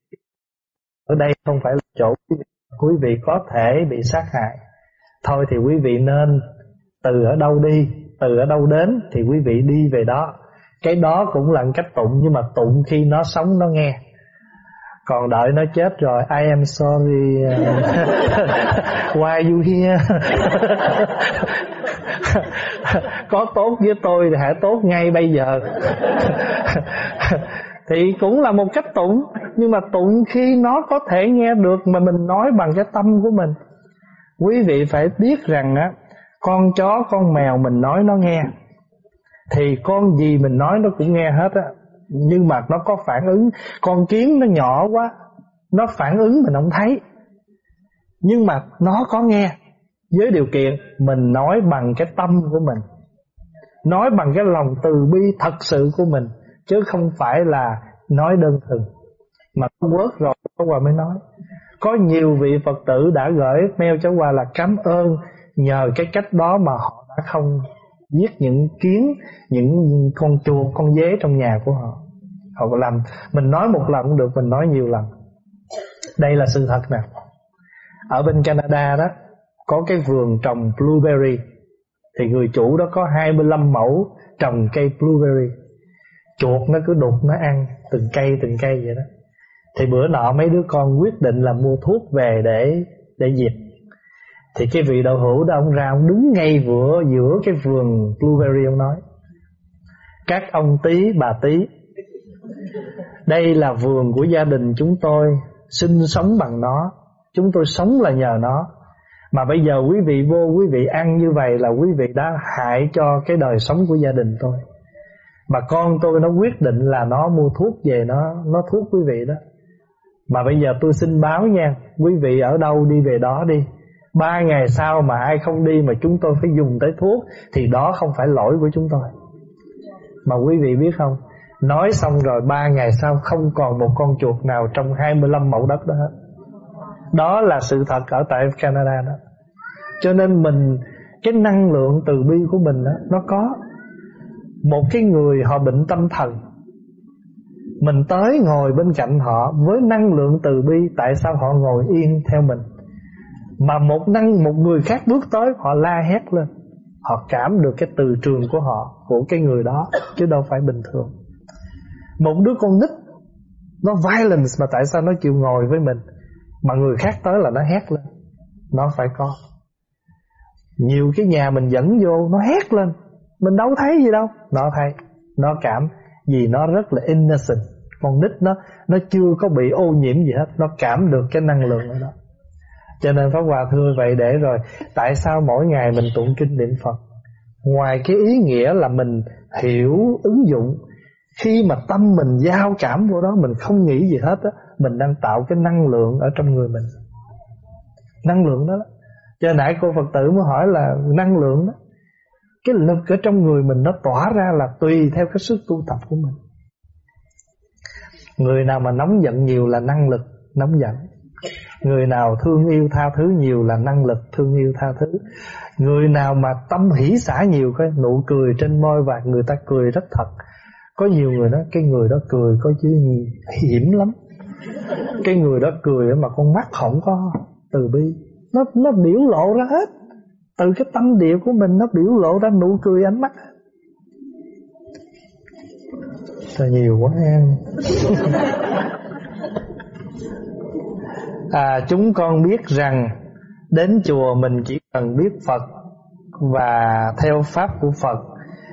Ở đây không phải là chỗ quý vị, quý vị có thể bị sát hại. Thôi thì quý vị nên từ ở đâu đi từ ở đâu đến thì quý vị đi về đó. Cái đó cũng là cách tụng nhưng mà tụng khi nó sống nó nghe. Còn đợi nó chết rồi I am sorry. Why you here có tốt với tôi thì hãy tốt ngay bây giờ. Thì cũng là một cách tụng, nhưng mà tụng khi nó có thể nghe được mà mình nói bằng cái tâm của mình. Quý vị phải biết rằng á, con chó, con mèo mình nói nó nghe. Thì con gì mình nói nó cũng nghe hết á. Nhưng mà nó có phản ứng. Con kiến nó nhỏ quá, nó phản ứng mình không thấy. Nhưng mà nó có nghe với điều kiện mình nói bằng cái tâm của mình. Nói bằng cái lòng từ bi thật sự của mình, chứ không phải là nói đơn thuần. Mà có quớt rồi cháu hòa mới nói. Có nhiều vị phật tử đã gửi mail cho hòa là cảm ơn nhờ cái cách đó mà họ đã không giết những kiến, những con chuột, con dế trong nhà của họ. Họ làm, mình nói một lần cũng được, mình nói nhiều lần. Đây là sự thật nè. Ở bên Canada đó có cái vườn trồng blueberry, thì người chủ đó có 25 mẫu trồng cây blueberry. Chuột nó cứ đục nó ăn, từng cây từng cây vậy đó. Thì bữa nọ mấy đứa con quyết định là mua thuốc về để để diệt. Thì cái vị đạo hữu đó, ông ra ông đứng ngay vừa, giữa cái vườn blueberry, ông nói, các ông tí bà tí đây là vườn của gia đình chúng tôi, sinh sống bằng nó. Chúng tôi sống là nhờ nó mà bây giờ quý vị vô, quý vị ăn như vậy là quý vị đã hại cho cái đời sống của gia đình tôi. Mà con tôi nó quyết định là nó mua thuốc về, nó nó thuốc quý vị đó. Mà bây giờ tôi xin báo nha, quý vị ở đâu đi về đó đi. Ba ngày sau mà ai không đi mà chúng tôi phải dùng tới thuốc, thì đó không phải lỗi của chúng tôi. Mà quý vị biết không, nói xong rồi ba ngày sau không còn một con chuột nào trong 25 mẫu đất đó hết đó là sự thật ở tại Canada đó. Cho nên mình cái năng lượng từ bi của mình đó, nó có. Một cái người họ bệnh tâm thần mình tới ngồi bên cạnh họ với năng lượng từ bi tại sao họ ngồi yên theo mình? Mà một năng một người khác bước tới họ la hét lên. Họ cảm được cái từ trường của họ của cái người đó chứ đâu phải bình thường. Một đứa con nít nó violence mà tại sao nó chịu ngồi với mình? Mà người khác tới là nó hét lên. Nó phải có. Nhiều cái nhà mình dẫn vô, nó hét lên. Mình đâu thấy gì đâu. Nó thấy. Nó cảm vì nó rất là innocent. Con nít nó nó chưa có bị ô nhiễm gì hết. Nó cảm được cái năng lượng ở đó. Cho nên Pháp Hòa thưa vậy để rồi, Tại sao mỗi ngày mình tụng kinh niệm Phật? Ngoài cái ý nghĩa là mình hiểu ứng dụng, Khi mà tâm mình giao cảm vô đó, Mình không nghĩ gì hết á mình đang tạo cái năng lượng ở trong người mình. Năng lượng đó, đó. Cho nãy cô Phật tử mới hỏi là năng lượng đó Cái lực ở trong người mình nó tỏa ra là tùy theo cái sức tu tập của mình. Người nào mà nóng giận nhiều là năng lực nóng giận. Người nào thương yêu tha thứ nhiều là năng lực thương yêu tha thứ. Người nào mà tâm hỷ xả nhiều cái nụ cười trên môi và người ta cười rất thật. Có nhiều người đó cái người đó cười có chứ hiểm lắm. Cái người đó cười mà con mắt không có từ bi. Nó nó biểu lộ ra hết. Từ cái tâm địa của mình nó biểu lộ ra nụ cười ánh mắt. Thật nhiều quá em? À, Chúng con biết rằng Đến chùa mình chỉ cần biết Phật Và theo Pháp của Phật.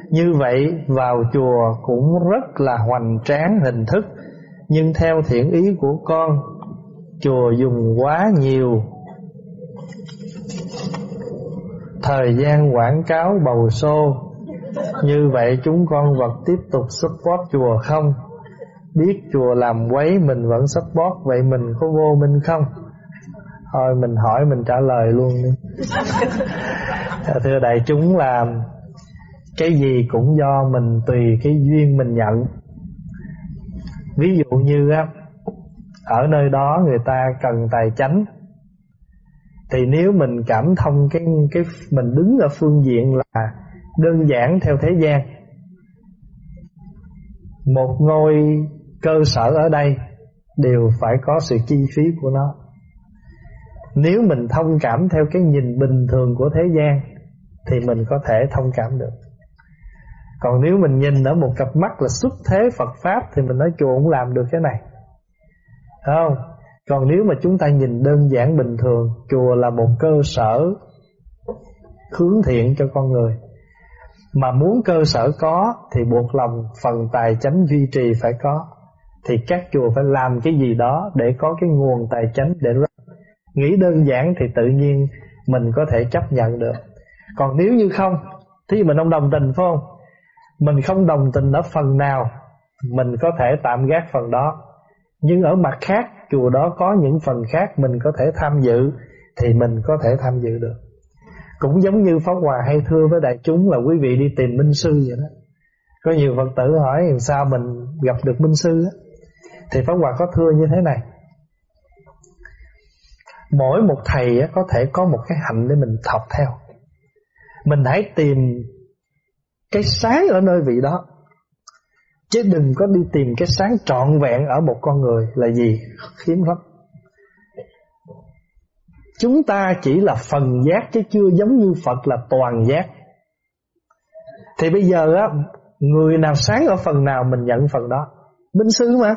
Như vậy vào chùa cũng rất là hoành tráng hình thức nhưng theo thiện ý của con, Chùa dùng quá nhiều Thời gian quảng cáo bầu xô. Như vậy chúng con vật tiếp tục support chùa không? Biết chùa làm quấy mình vẫn support Vậy mình có vô minh không? Thôi mình hỏi mình trả lời luôn đi. Thưa đại chúng là Cái gì cũng do mình tùy cái duyên mình nhận. Ví dụ như á, Ở nơi đó người ta cần tài chánh Thì nếu mình cảm thông cái cái, Mình đứng ở phương diện là Đơn giản theo thế gian, Một ngôi cơ sở ở đây đều phải có sự chi phí của nó. Nếu mình thông cảm theo cái nhìn bình thường của thế gian, thì mình có thể thông cảm được. Còn nếu mình nhìn ở một cặp mắt là xuất thế Phật Pháp thì mình nói chùa cũng làm được cái này. Không? Còn nếu mà chúng ta nhìn đơn giản bình thường, chùa là một cơ sở hướng thiện cho con người. Mà muốn cơ sở có thì buộc lòng phần tài chánh duy trì phải có thì các chùa phải làm cái gì đó để có cái nguồn tài chánh để nghĩ đơn giản thì tự nhiên mình có thể chấp nhận được còn nếu như không thì mình không đồng tình phải không mình không đồng tình ở phần nào, mình có thể tạm gác phần đó. Nhưng ở mặt khác chùa đó có những phần khác mình có thể tham dự, thì mình có thể tham dự được. Cũng giống như Pháp Hòa hay thưa với đại chúng là quý vị đi tìm minh sư vậy đó. Có nhiều Phật tử hỏi làm sao mình gặp được minh sư đó. thì Pháp Hòa có thưa như thế này. Mỗi một thầy có thể có một cái hạnh để mình học theo. Mình hãy tìm cái sáng ở nơi vị đó. Chứ đừng có đi tìm cái sáng trọn vẹn ở một con người là gì? Hiếm lắm Chúng ta chỉ là phần giác chứ chưa giống như Phật là toàn giác. Thì bây giờ á, Người nào sáng ở phần nào mình nhận phần đó. Minh sư mà.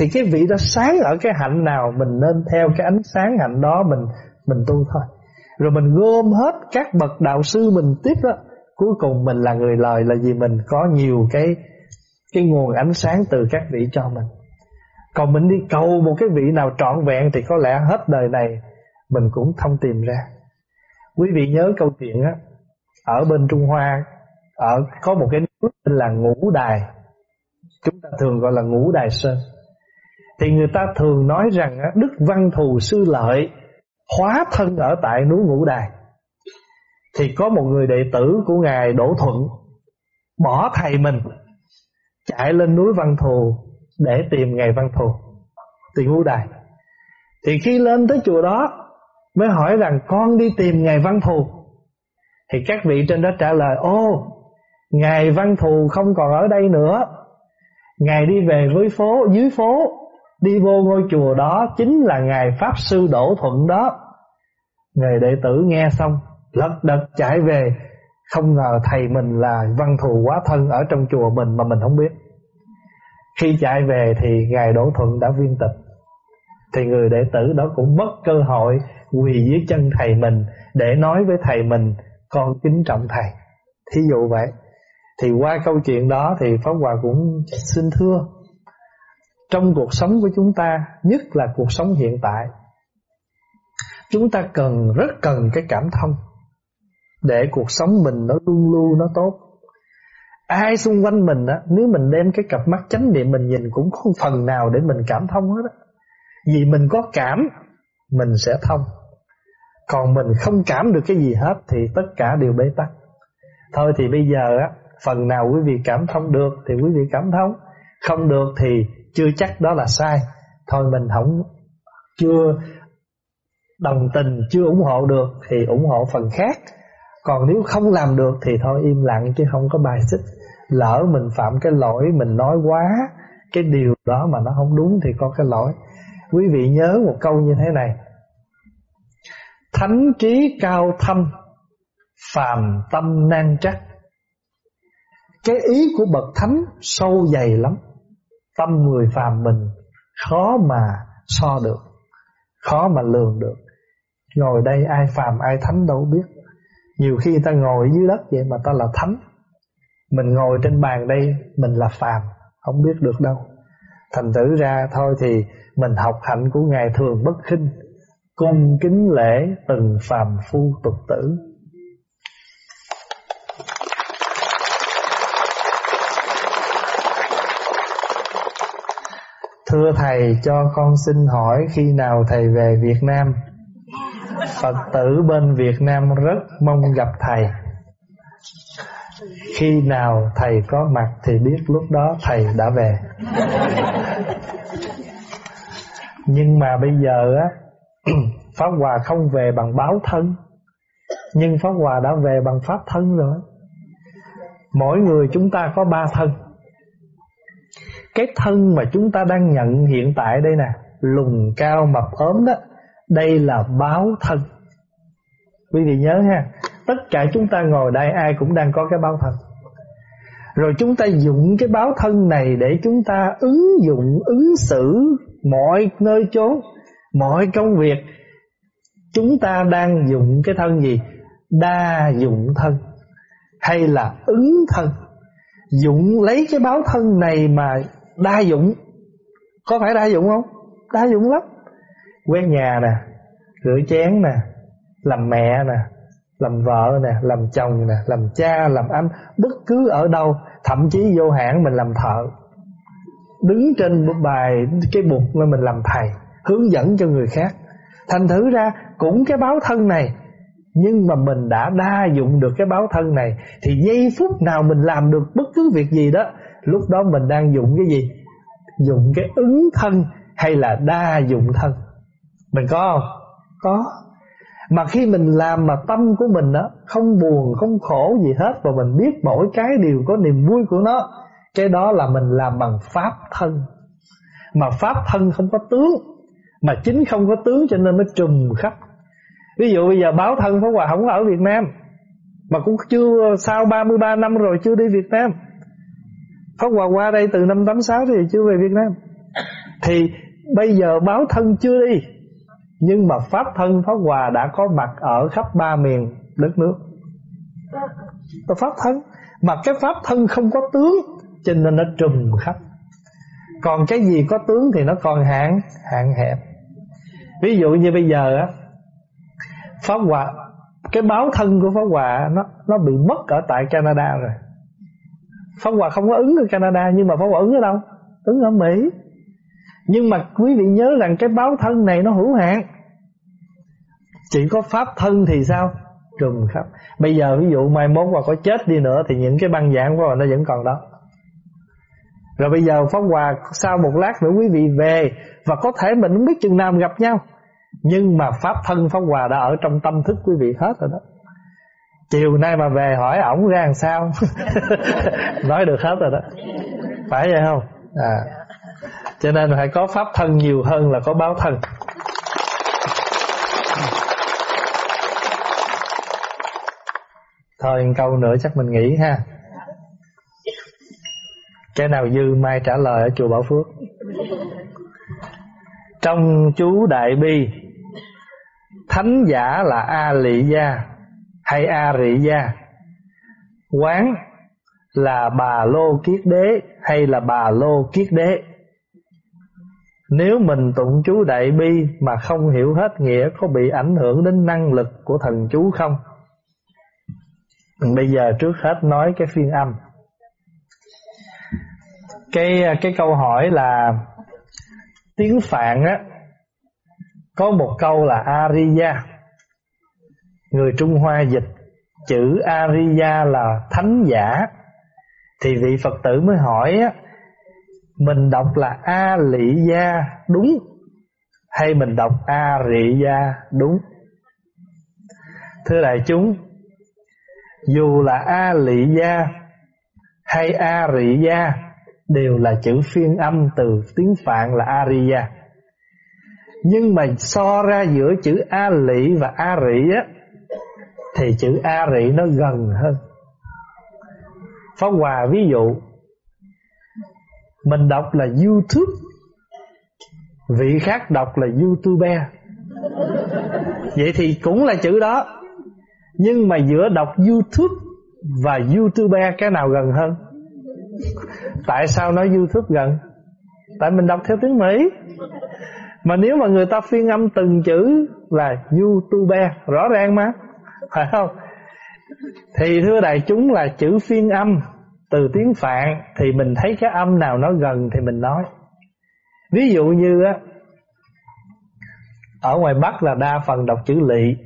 Thì cái vị đó sáng ở cái hạnh nào Mình nên theo cái ánh sáng hạnh đó Mình mình tu thôi. Rồi mình gom hết các bậc đạo sư mình tiếp đó Cuối cùng mình là người lời Là vì mình có nhiều cái Cái nguồn ánh sáng từ các vị cho mình. Còn mình đi cầu một cái vị nào trọn vẹn Thì có lẽ hết đời này Mình cũng không tìm ra. Quý vị nhớ câu chuyện á, Ở bên Trung Hoa, ở, Có một cái nước tên là Ngũ Đài. Chúng ta thường gọi là Ngũ Đài Sơn. Thì người ta thường nói rằng Đức Văn Thù Sư Lợi Hóa thân ở tại núi Ngũ Đài. Thì có một người đệ tử của Ngài Đỗ Thuận Bỏ thầy mình, Chạy lên núi Văn Thù Để tìm Ngài Văn Thù, tìm Ngũ Đài. Thì khi lên tới chùa đó, Mới hỏi rằng, con đi tìm Ngài Văn Thù? Thì các vị trên đó trả lời Ô Ngài Văn Thù không còn ở đây nữa. Ngài đi về với phố, dưới phố, Đi vô ngôi chùa đó, Chính là Ngài Pháp Sư Đỗ Thuận đó. Người đệ tử nghe xong Lật đật chạy về. Không ngờ thầy mình là văn thù quá thân Ở trong chùa mình mà mình không biết. Khi chạy về thì Ngài Đỗ Thuận đã viên tịch. Thì người đệ tử đó cũng mất cơ hội Quỳ dưới chân thầy mình Để nói với thầy mình, Con kính trọng thầy. Thí dụ vậy. Thì qua câu chuyện đó thì Pháp Hòa cũng xin thưa. Trong cuộc sống của chúng ta, Nhất là cuộc sống hiện tại, Chúng ta cần, rất cần cái cảm thông. Để cuộc sống mình nó luôn luôn nó tốt. Ai xung quanh mình á, Nếu mình đem cái cặp mắt chánh niệm mình nhìn Cũng không phần nào để mình cảm thông hết á. Vì mình có cảm, Mình sẽ thông. Còn mình không cảm được cái gì hết Thì tất cả đều bế tắc. Thôi thì bây giờ á, Phần nào quý vị cảm thông được Thì quý vị cảm thông. Không được thì chưa chắc đó là sai. Thôi mình không, Chưa đồng tình, chưa ủng hộ được thì ủng hộ phần khác còn nếu không làm được thì thôi, im lặng chứ không có bài xích. Lỡ mình phạm cái lỗi, mình nói quá cái điều đó mà nó không đúng thì có cái lỗi. Quý vị nhớ một câu như thế này. Thánh trí cao thâm, phàm tâm nan trắc. Cái ý của bậc thánh sâu dày lắm. Tâm người phàm mình khó mà so được, khó mà lường được. Ngồi đây ai phàm, ai thánh đâu biết. Nhiều khi ta ngồi dưới đất vậy mà ta là thánh. Mình ngồi trên bàn đây, Mình là phàm, Không biết được đâu. Thành thử ra thôi thì Mình học hạnh của Ngài thường bất khinh, Cung kính lễ từng phàm phu tục tử. Thưa Thầy, cho con xin hỏi khi nào Thầy về Việt Nam? Phật tử bên Việt Nam rất mong gặp Thầy. Khi nào Thầy có mặt thì biết lúc đó Thầy đã về. Nhưng mà bây giờ á, Pháp Hòa không về bằng báo thân. Nhưng Pháp Hòa đã về bằng Pháp thân rồi. Mỗi người chúng ta có ba thân. Cái thân mà chúng ta đang nhận hiện tại đây nè, Lùng cao mập ốm đó đây là báo thân. Quý vị nhớ ha, Tất cả chúng ta ngồi đây, ai cũng đang có cái báo thân. Rồi chúng ta dùng cái báo thân này Để chúng ta ứng dụng, Ứng xử mọi nơi chốn, Mọi công việc. Chúng ta đang dùng cái thân gì? Đa dụng thân Hay là ứng thân. Dụng lấy cái báo thân này mà đa dụng. Có phải đa dụng không? Đa dụng lắm quét nhà nè, rửa chén nè, làm mẹ nè, làm vợ nè, làm chồng nè, làm cha, làm anh, bất cứ ở đâu, thậm chí vô hãng mình làm thợ. Đứng trên bài, cái bục mà mình làm thầy, hướng dẫn cho người khác. Thành thử ra, cũng cái báo thân này, nhưng mà mình đã đa dụng được cái báo thân này, thì giây phút nào mình làm được bất cứ việc gì đó, lúc đó mình đang dụng cái gì? Dụng cái ứng thân hay là đa dụng thân? Mình có không? Có. Mà khi mình làm mà tâm của mình đó Không buồn, không khổ gì hết Và mình biết mỗi cái đều có niềm vui của nó Cái đó là mình làm bằng pháp thân. Mà pháp thân không có tướng Mà chính không có tướng cho nên nó trùm khắp. Ví dụ bây giờ báo thân Pháp Hòa không có ở Việt Nam Mà cũng chưa Sau 33 năm rồi chưa đi Việt Nam. Pháp Hòa qua đây từ năm 86 thì chưa về Việt Nam. Thì bây giờ báo thân chưa đi nhưng mà Pháp thân Pháp Hòa đã có mặt ở khắp ba miền đất nước. Pháp thân, Mà cái Pháp thân không có tướng, Cho nên nó trùm khắp. Còn cái gì có tướng thì nó còn hạn Hạn hẹp. Ví dụ như bây giờ á, Pháp Hòa, Cái báo thân của Pháp Hòa Nó nó bị mất ở tại Canada rồi. Pháp Hòa không có ứng ở Canada, Nhưng mà Pháp Hòa ứng ở đâu? Ứng ở Mỹ nhưng mà quý vị nhớ rằng cái báo thân này nó hữu hạn. Chỉ có pháp thân thì sao? Trùm khắp. Bây giờ ví dụ mai mốt và có chết đi nữa Thì những cái băng giảng của họ nó vẫn còn đó. Rồi bây giờ Pháp Hòa sau một lát nữa quý vị về Và có thể mình không biết chừng nào gặp nhau. Nhưng mà Pháp thân Pháp Hòa đã ở trong tâm thức quý vị hết rồi đó. Chiều nay mà về hỏi ổng ra làm sao? Nói được hết rồi đó. Phải vậy không? À. Cho nên phải có Pháp thân nhiều hơn là có báo thân. Thôi một câu nữa chắc mình nghĩ ha. Cái nào dư mai trả lời ở chùa Bảo Phước. Trong chú Đại Bi, Thánh giả là A Lị Gia Hay A Rị Gia? Quán là bà Lô Kiết Đế Hay là bà Lô Kiết Đế? Nếu mình tụng chú Đại Bi Mà không hiểu hết nghĩa, Có bị ảnh hưởng đến năng lực của thần chú không? Bây giờ trước hết nói cái phiên âm. Cái cái câu hỏi là, Tiếng Phạn á, Có một câu là Ariya. Người Trung Hoa dịch Chữ Ariya là thánh giả. Thì vị Phật tử mới hỏi á mình đọc là A Lị Gia, đúng Hay mình đọc A Rị Gia, đúng Thưa đại chúng, dù là A lị gia hay A rị gia, đều là chữ phiên âm từ tiếng Phạn là Ariya. Nhưng mà so ra giữa chữ A lị và A rị á, thì chữ A rị nó gần hơn. Pháp Hòa ví dụ mình đọc là YouTube. Vị khác đọc là YouTuber. Vậy thì cũng là chữ đó. Nhưng mà giữa đọc YouTube Và YouTuber, cái nào gần hơn? Tại sao nói YouTube gần? Tại mình đọc theo tiếng Mỹ. Mà nếu mà người ta phiên âm từng chữ Là YouTuber, Rõ ràng mà. Phải không? Thì thưa đại chúng là chữ phiên âm. Từ tiếng Phạn Thì mình thấy cái âm nào nó gần Thì mình nói. Ví dụ như á, Ở ngoài Bắc là đa phần đọc chữ lị.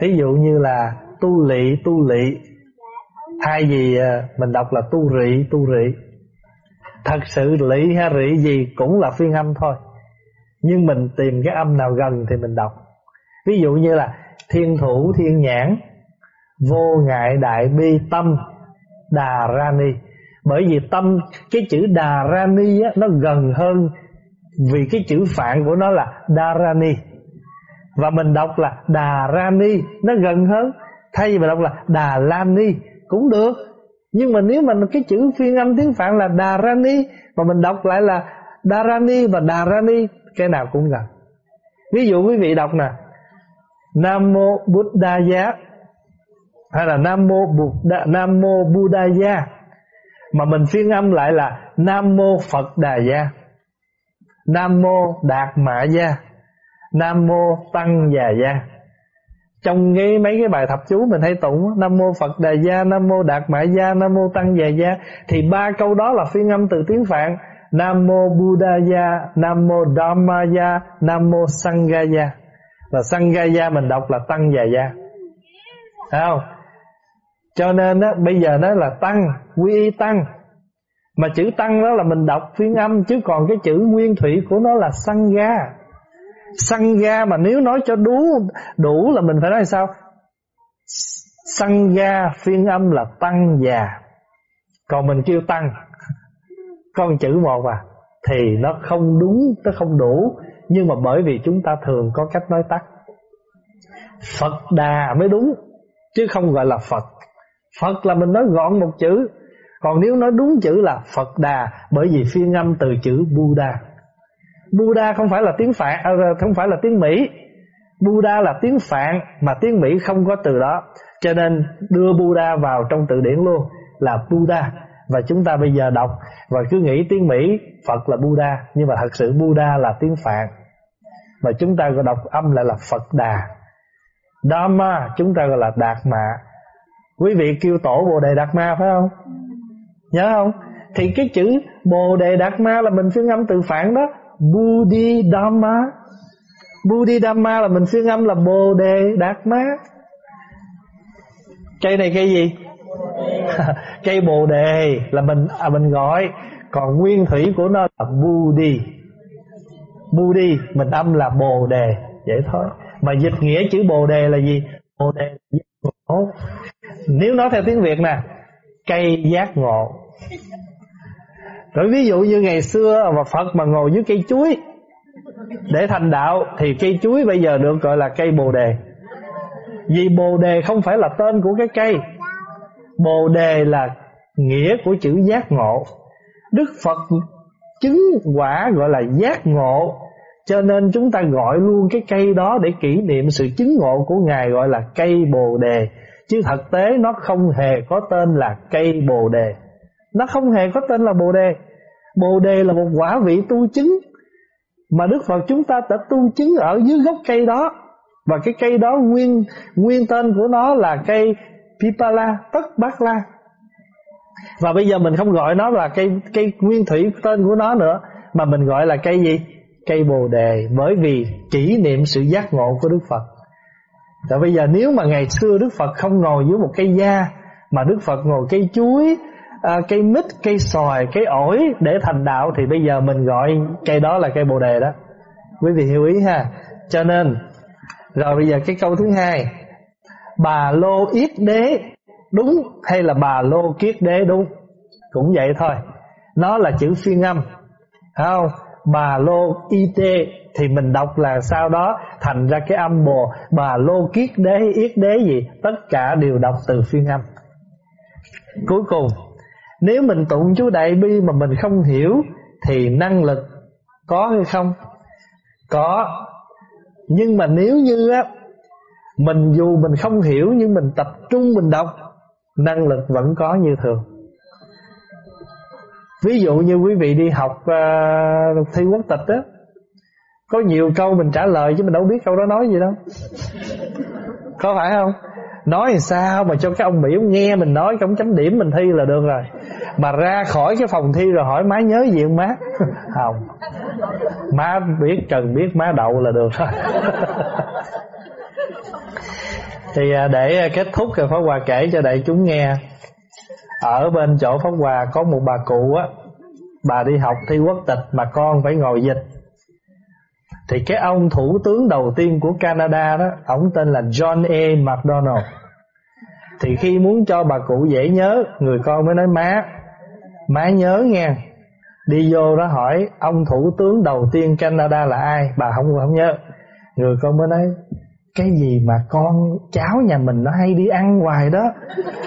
Ví dụ như là tu lị tu lị. Hay gì à, mình đọc là tu rị tu rị. Thật sự lị hay rị gì cũng là phiên âm thôi. Nhưng mình tìm cái âm nào gần thì mình đọc. Ví dụ như là thiên thủ, thiên nhãn. Vô ngại đại bi tâm Đà ra ni. Bởi vì tâm Cái chữ đà ra ni á, Nó gần hơn Vì cái chữ phạn của nó là đà ra ni. Và mình đọc là Đà Ra Ni Nó gần hơn. Thay vì mình đọc là Đà La Ni Cũng được. Nhưng mà nếu mà cái chữ phiên âm tiếng Phạn là Đà Ra Ni Mà mình đọc lại là Đà Ra Ni và Đà Ra Ni Cái nào cũng gần. Ví dụ quý vị đọc nè. Nam Mô Buddhaya hay là Nam Mô Buddha, Nam Mô Buddhaya Mà mình phiên âm lại là Nam Mô Phật Đà Gia Nam Mô Đạt Mã Gia Nam mô tăng già gia trong cái mấy cái bài thập chú mình hay tụng Nam mô Phật Đà Gia, Nam mô Đạt Mã Gia, Nam mô Tăng Già Gia Thì ba câu đó là phiên âm từ tiếng Phạn Nam mô Buddha Gia, Nam mô Dhamma Gia, Nam mô Sangha Gia Và Sangha Gia mình đọc là Tăng Già Gia Thấy không? Cho nên á, bây giờ nó là Tăng, quy y Tăng Mà chữ Tăng đó là mình đọc phiên âm Chứ còn cái chữ nguyên thủy của nó là săn ga. Săn ga mà nếu nói cho đủ đủ là mình phải nói sao? Săn ga phiên âm là tăng già. Còn mình kêu tăng con chữ một à thì nó không đúng, nó không đủ, nhưng mà bởi vì chúng ta thường có cách nói tắt. Phật Đà mới đúng, chứ không gọi là Phật. Phật là mình nói gọn một chữ, còn nếu nói đúng chữ là Phật Đà bởi vì phiên âm từ chữ Buddha. Buddha không phải là tiếng Phạn à, không phải là tiếng Mỹ. Buddha là tiếng Phạn mà tiếng Mỹ không có từ đó. Cho nên đưa Buddha vào trong từ điển luôn là Buddha và chúng ta bây giờ đọc và cứ nghĩ tiếng Mỹ Phật là Buddha nhưng mà thật sự Buddha là tiếng Phạn. Và chúng ta gọi đọc âm lại là Phật Đà. Dharma chúng ta gọi là Đạt Mạ. Quý vị kêu tổ Bồ đề Đạt Ma phải không? Nhớ không? Thì cái chữ Bồ đề Đạt Ma là mình phiên âm từ phản đó. Bodhidhamma Bodhidhamma là mình phiên âm là Bồ Đề Đạt Ma. Cây này cây gì? cây bồ đề là mình à, mình gọi. Còn nguyên thủy của nó là budi. Budi mình âm là bồ đề. Vậy thôi. Mà dịch nghĩa chữ bồ đề là gì? Bồ đề giác ngộ nếu nói theo tiếng việt nè, cây giác ngộ. Rồi ví dụ như ngày xưa mà phật mà ngồi dưới cây chuối để thành đạo, thì cây chuối bây giờ được gọi là cây bồ đề. Vì bồ đề không phải là tên của cái cây. Bồ đề là nghĩa của chữ giác ngộ. Đức Phật chứng quả gọi là giác ngộ. Cho nên chúng ta gọi luôn cái cây đó để kỷ niệm sự chứng ngộ của Ngài gọi là cây Bồ đề. Chứ thực tế nó không hề có tên là cây Bồ đề. Nó không hề có tên là Bồ đề. Bồ đề là một quả vị tu chứng Mà Đức Phật chúng ta đã tu chứng ở dưới gốc cây đó. Và cái cây đó nguyên nguyên tên của nó là cây Pipala, tất bát la. Và bây giờ mình không gọi nó là cây cây nguyên thủy tên của nó nữa Mà mình gọi là cây gì? Cây bồ đề. Bởi vì kỷ niệm sự giác ngộ của Đức Phật. Tại bây giờ nếu mà ngày xưa Đức Phật không ngồi dưới một cây da Mà Đức Phật ngồi cây chuối à, Cây mít, cây xoài, cây ổi Để thành đạo Thì bây giờ mình gọi cây đó là cây bồ đề đó. Quý vị hiểu ý ha? Cho nên Rồi bây giờ cái câu thứ hai. Bà lô yết đế đúng hay là bà lô kiết đế đúng? Cũng vậy thôi. Nó là chữ phiên âm không? Bà lô y tê, thì mình đọc là sau đó thành ra cái âm bồ bà lô kiết đế, yết đế gì, tất cả đều đọc từ phiên âm. Cuối cùng, nếu mình tụng chú đại bi mà mình không hiểu, thì năng lực có hay không? Có. Nhưng mà nếu như á, mình dù mình không hiểu, nhưng mình tập trung mình đọc, năng lực vẫn có như thường ví dụ như quý vị đi học uh, thi quốc tịch đó, có nhiều câu mình trả lời chứ mình đâu biết câu đó nói gì đâu. Có phải không? Nói làm sao mà cho cái ông mỹ ông nghe mình nói cái ông chấm điểm mình thi là được rồi. Mà ra khỏi cái phòng thi rồi hỏi má nhớ gì không má? Không. Má biết cần biết má đậu là được rồi. Thì à, để à, kết thúc thì phó Hòa kể cho đại chúng nghe. Ở bên chỗ Pháp Hòa có một bà cụ á, Bà đi học thi quốc tịch mà con phải ngồi dịch. Thì cái ông thủ tướng đầu tiên của Canada đó Ông tên là John A. McDonald Thì khi muốn cho bà cụ dễ nhớ, Người con mới nói, má Má nhớ nghe Đi vô đó hỏi, Ông thủ tướng đầu tiên Canada là ai? Bà không không nhớ. Người con mới nói cái gì mà con cháu nhà mình nó hay đi ăn hoài đó.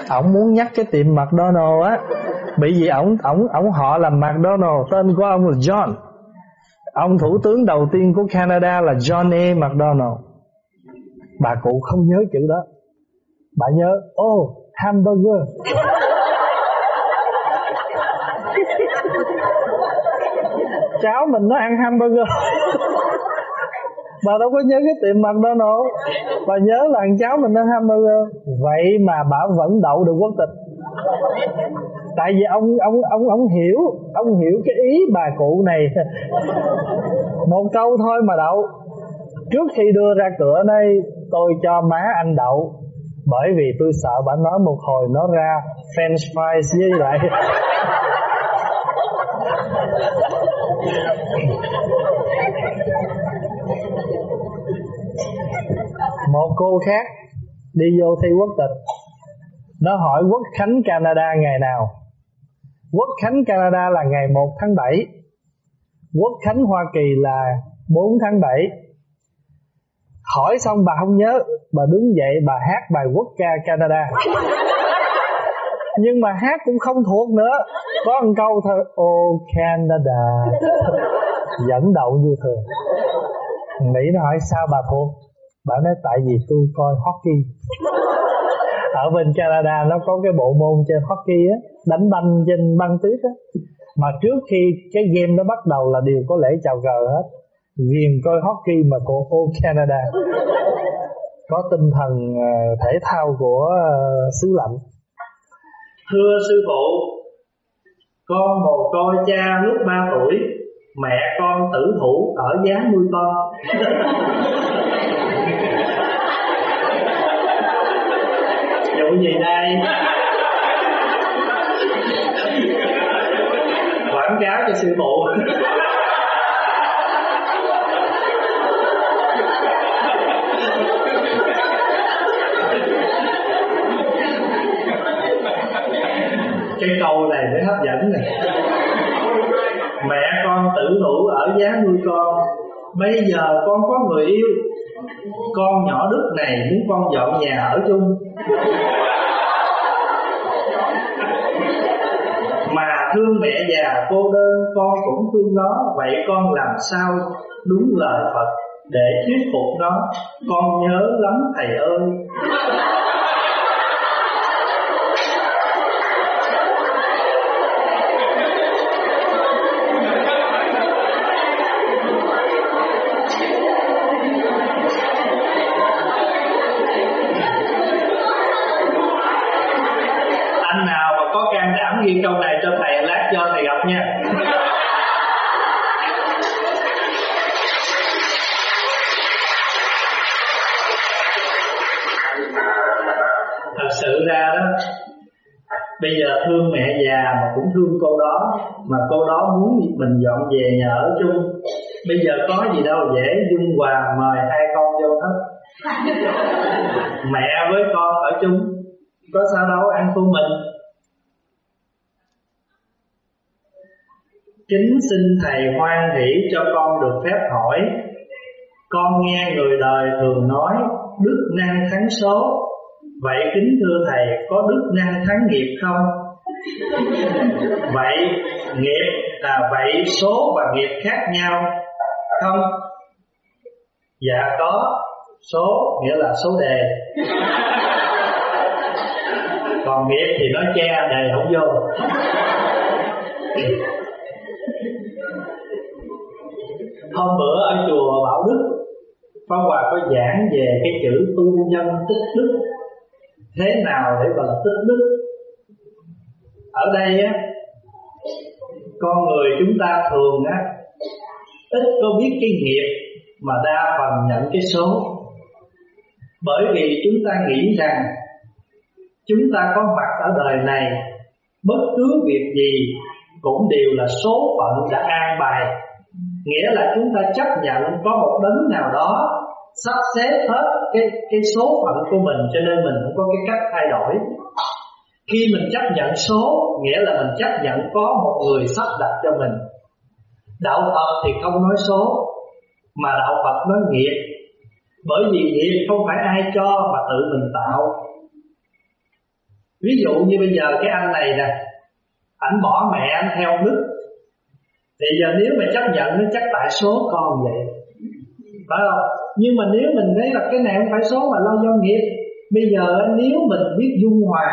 Ổng muốn nhắc cái tiệm McDonald á. Bởi vì ổng ổng ổng họ là McDonald tên của ông là John. Ông thủ tướng đầu tiên của Canada là John A. McDonald. Bà cụ không nhớ chữ đó. Bà nhớ ô oh, hamburger. Cháu mình nó ăn hamburger bà đâu có nhớ cái tiệm mặt đó đâu bà nhớ là thằng cháu mình ăn hamburger vậy mà bà vẫn đậu được quốc tịch. Tại vì ông ông ông ông hiểu ông hiểu cái ý bà cụ này. Một câu thôi mà đậu. Trước khi đưa ra cửa đây, tôi cho má anh đậu. Bởi vì tôi sợ bà nói một hồi nó ra french fries với lại một cô khác đi vô thi quốc tịch. Nó hỏi quốc khánh Canada ngày nào? Quốc khánh Canada là ngày 1 tháng 7 quốc khánh Hoa Kỳ là 4 tháng 7 hỏi xong bà không nhớ, bà đứng dậy bà hát bài quốc ca Canada. Nhưng mà hát cũng không thuộc nữa. Có một câu thôi Oh Canada, dẫn đậu như thường. Mỹ nó hỏi, sao bà thuộc? Bà nói tại vì tôi coi hockey. Ở bên Canada nó có cái bộ môn chơi hockey á Đánh banh trên băng tuyết á. Mà trước khi cái game nó bắt đầu là đều có lễ chào cờ hết. Ghiền coi hockey mà của ô Canada. Có tinh thần ờ, thể thao của ờ, xứ lạnh. Thưa sư phụ Con mồ côi cha lúc 3 tuổi Mẹ con tử thủ ở giá nuôi con vụ gì đây? Quảng cáo cho sư phụ. Cái câu này mới hấp dẫn này. Mẹ con tử thủ ở giá nuôi con. Bây giờ con có người yêu con nhỏ đức này muốn con dọn nhà ở chung. Mà thương mẹ già cô đơn, con cũng thương nó, vậy con làm sao đúng lời phật để thuyết phục nó? Con nhớ lắm, thầy ơi cũng thương cô đó mà cô đó muốn mình dọn về nhà ở chung. Bây giờ có gì đâu dễ dung hòa mời hai con vô hết. Mẹ với con ở chung. Có sao đâu ăn thua mình. Kính xin thầy hoan hỷ cho con được phép hỏi. Con nghe người đời thường nói đức năng thắng số. Vậy kính thưa thầy có đức năng thắng nghiệp không vậy nghiệp là vậy số và nghiệp khác nhau, không? Dạ có, số nghĩa là số đề. Còn nghiệp thì nó che đề không vô. Hôm bữa ở chùa Bảo Đức, Pháp Hòa có giảng về cái chữ tu nhân tích đức. Thế nào để gọi là tích đức? Ở đây á, Con người chúng ta thường á, Ít có biết cái nghiệp Mà đa phần nhận cái số. Bởi vì chúng ta nghĩ rằng Chúng ta có mặt ở đời này, Bất cứ việc gì Cũng đều là số phận đã an bài. Nghĩa là chúng ta chấp nhận có một đấng nào đó sắp xếp hết cái cái số phận của mình, cho nên mình không có cái cách thay đổi khi mình chấp nhận số, nghĩa là mình chấp nhận có một người sắp đặt cho mình. Đạo phật thì không nói số, mà đạo phật nói nghiệp. Bởi vì nghiệp không phải ai cho mà tự mình tạo. Ví dụ như bây giờ cái anh này nè, ảnh bỏ mẹ anh theo đức. Thì giờ nếu mà chấp nhận, nó chắc tại số con vậy. Phải không? Nhưng mà nếu mình thấy là cái này không phải số mà lo do nghiệp, bây giờ nếu mình biết dung hòa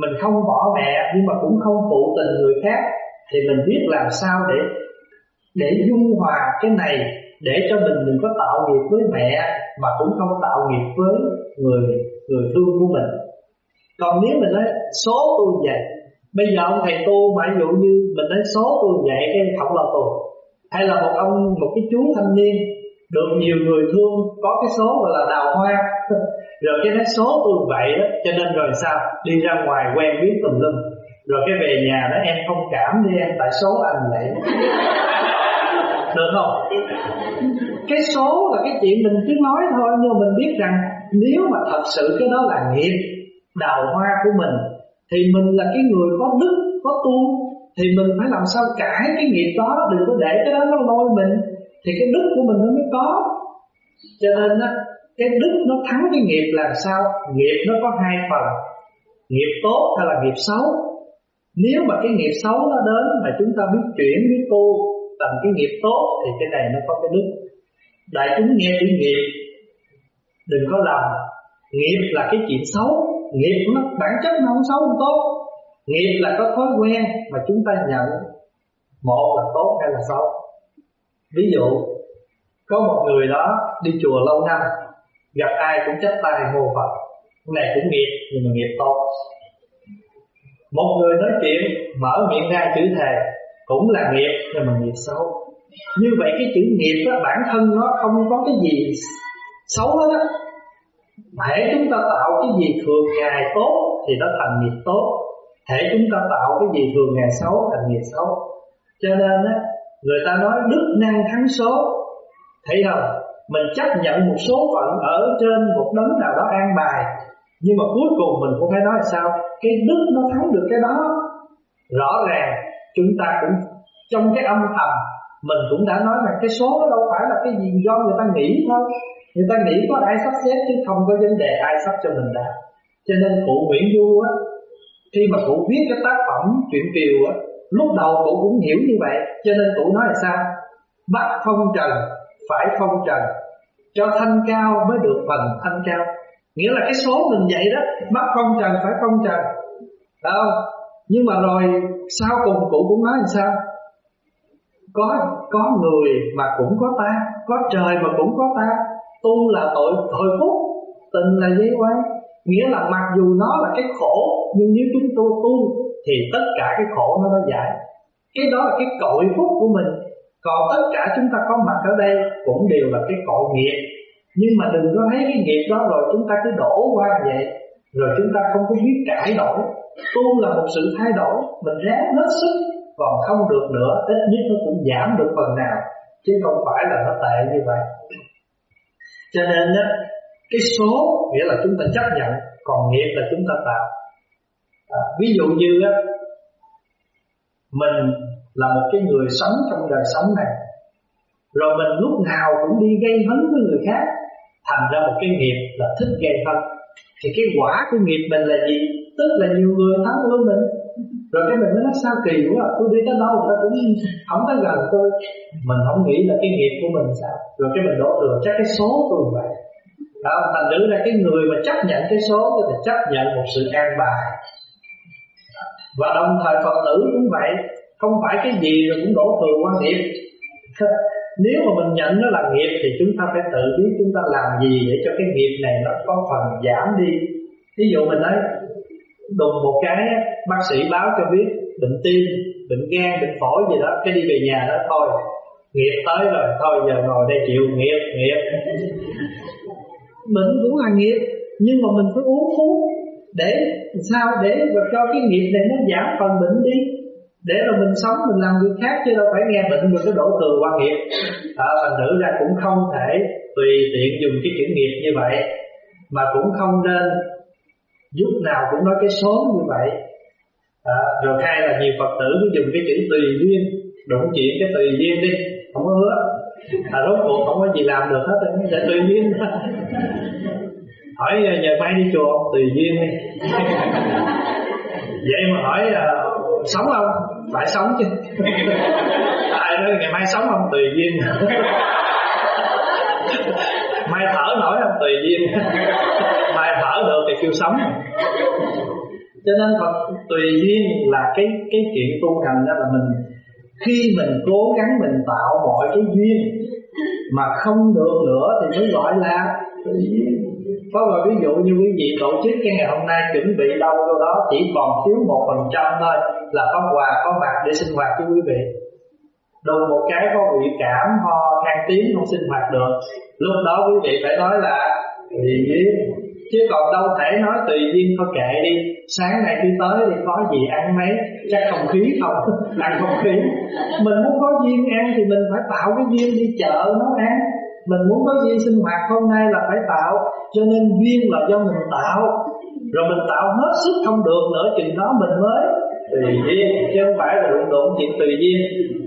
mình không bỏ mẹ, nhưng mà cũng không phụ tình người khác, thì mình biết làm sao để để dung hòa cái này, để cho mình đừng có tạo nghiệp với mẹ, mà cũng không tạo nghiệp với người người thương của mình. Còn nếu mình nói, số tôi vậy bây giờ ông thầy tu mà ví dụ như mình nói, số tôi dạy cái không là tu hay là một ông, một cái chú thanh niên, được nhiều người thương, có cái số gọi là đào hoa. rồi cái nói số tôi vậy đó. Cho nên rồi sao? Đi ra ngoài quen biết tùm lum. Rồi cái về nhà đó, em không cảm đi em, tại số anh vậy. Được không? Cái số là cái chuyện mình cứ nói thôi, nhưng mình biết rằng nếu mà thật sự cái đó là nghiệp, đào hoa của mình, thì mình là cái người có đức, có tu, thì mình phải làm sao cải cái nghiệp đó, đừng có để cái đó nó lôi mình, thì cái đức của mình nó mới có. Cho nên á cái đức nó thắng cái nghiệp là sao? Nghiệp nó có hai phần. Nghiệp tốt hay là nghiệp xấu? Nếu mà cái nghiệp xấu nó đến mà chúng ta biết chuyển biết tu thành cái nghiệp tốt thì cái này nó có cái đức. Đại chúng nghe chữ nghiệp, đừng có làm. Nghiệp là cái chuyện xấu. Nghiệp nó, bản chất nó không xấu không tốt. Nghiệp là có thói quen mà chúng ta nhận. Một là tốt hay là xấu. Ví dụ, có một người đó đi chùa lâu năm gặp ai cũng chấp tay mô phật. Cái này cũng nghiệp nhưng mà nghiệp tốt. Một người nói chuyện mở miệng ra chữ thề cũng là nghiệp nhưng mà nghiệp xấu. Như vậy cái chữ nghiệp đó, bản thân nó không có cái gì xấu hết á. Hãy chúng ta tạo cái gì thường ngày tốt thì nó thành nghiệp tốt. Hãy chúng ta tạo cái gì thường ngày xấu thành nghiệp xấu. Cho nên á người ta nói đức năng thắng số. Thấy không? Mình chấp nhận một số phận ở trên một đấng nào đó an bài, nhưng mà cuối cùng mình cũng phải nói là sao? Cái đức nó thắng được cái đó. Rõ ràng, chúng ta cũng, trong cái âm thầm, mình cũng đã nói rằng cái số đó đâu phải là cái gì do người ta nghĩ thôi. Người ta nghĩ có ai sắp xếp chứ không có vấn đề ai sắp cho mình đã. Cho nên cụ Nguyễn Du á, khi mà cụ viết cái tác phẩm chuyện kiều á, lúc đầu cụ cũng hiểu như vậy. Cho nên cụ nói là sao? Bắt phong trần phải phong trần, cho thanh cao mới được phần thanh cao. Nghĩa là cái số mình vậy đó bắt phong trần, phải phong trần. Không? Nhưng mà rồi sau cùng cụ cũng nói làm sao? Có có người mà cũng có ta, có trời mà cũng có ta. Tu là tội tội phúc, tình là giấy quán nghĩa là mặc dù nó là cái khổ, nhưng nếu chúng tôi tu thì tất cả cái khổ nó nó giải. Cái đó là cái cội phúc của mình còn tất cả chúng ta có mặt ở đây cũng đều là cái cội nghiệp. Nhưng mà đừng có thấy cái nghiệp đó rồi chúng ta cứ đổ qua vậy. Rồi chúng ta không có biết cải đổi tu là một sự thay đổi. Mình ráng hết sức còn không được nữa ít nhất nó cũng giảm được phần nào. Chứ không phải là nó tệ như vậy. Cho nên á cái số nghĩa là chúng ta chấp nhận còn nghiệp là chúng ta tạo. À, ví dụ như á mình là một cái người sống trong đời sống này. Rồi mình lúc nào cũng đi gây hấn với người khác, thành ra một cái nghiệp là thích gây hấn. Thì cái quả của nghiệp mình là gì? Tức là nhiều người thắng hơn mình. Rồi cái mình mới nói, sao kỳ quá, tôi đi tới đâu ta cũng không tới gần tôi. Mình không nghĩ là cái nghiệp của mình sao. Rồi cái mình đổ thừa chắc cái số tôi vậy. Đó, thành nữ là cái người mà chấp nhận cái số thì chấp nhận một sự an bài. Và đồng thời phật tử cũng vậy không phải cái gì rồi cũng đổ thừa qua nghiệp. Nếu mà mình nhận nó là nghiệp thì chúng ta phải tự biết chúng ta làm gì để cho cái nghiệp này nó có phần giảm đi. Ví dụ mình nói, đùng một cái, bác sĩ báo cho biết bệnh tim, bệnh gan, bệnh phổi gì đó, cái đi về nhà đó thôi. Nghiệp tới rồi, thôi giờ ngồi đây chịu, nghiệp nghiệp. Bệnh cũng là nghiệp, nhưng mà mình phải uống thuốc để sao để cho cái nghiệp này nó giảm phần bệnh đi để rồi mình sống mình làm việc khác chứ đâu phải nghe bệnh mình cứ đổ thừa quan nghiệp. À, thành thử ra cũng không thể tùy tiện dùng cái chữ nghiệp như vậy mà cũng không nên lúc nào cũng nói cái số như vậy. À, rồi hai là nhiều phật tử cứ dùng cái chữ tùy duyên đụng chuyện cái tùy duyên đi không có hứa. À, rốt cuộc không có gì làm được hết là tùy duyên. Hỏi à, nhờ mai đi chùa tùy duyên đi. Vậy mà hỏi à, sống không? Phải sống chứ. Ai nói ngày mai sống không? Tùy duyên. Mai thở nổi không? Tùy duyên. Mai thở được thì kêu sống. Cho nên Phật, tùy duyên là cái cái chuyện tu hành đó là mình, khi mình cố gắng mình tạo mọi cái duyên mà không được nữa thì mới gọi là tùy duyên có một ví dụ như quý vị tổ chức cái ngày hôm nay chuẩn bị đâu đâu đó chỉ còn thiếu một phần trăm thôi là có quà, có mặt để sinh hoạt với quý vị. Đùng một cái có bị cảm, ho, khan tiếng không sinh hoạt được. Lúc đó quý vị phải nói là tùy duyên chứ còn đâu thể nói tùy duyên thôi kệ đi. Sáng nay đi tới thì có gì ăn mấy? Chắc không khí không, ăn không khí. Mình muốn có duyên ăn thì mình phải tạo cái duyên đi chợ nấu ăn. Mình muốn có duyên sinh hoạt hôm nay là phải tạo cho nên duyên là do mình tạo. Rồi mình tạo hết sức không được nữa chừng đó mình mới. Tùy duyên chứ không phải là đụng đụng chuyện tùy duyên.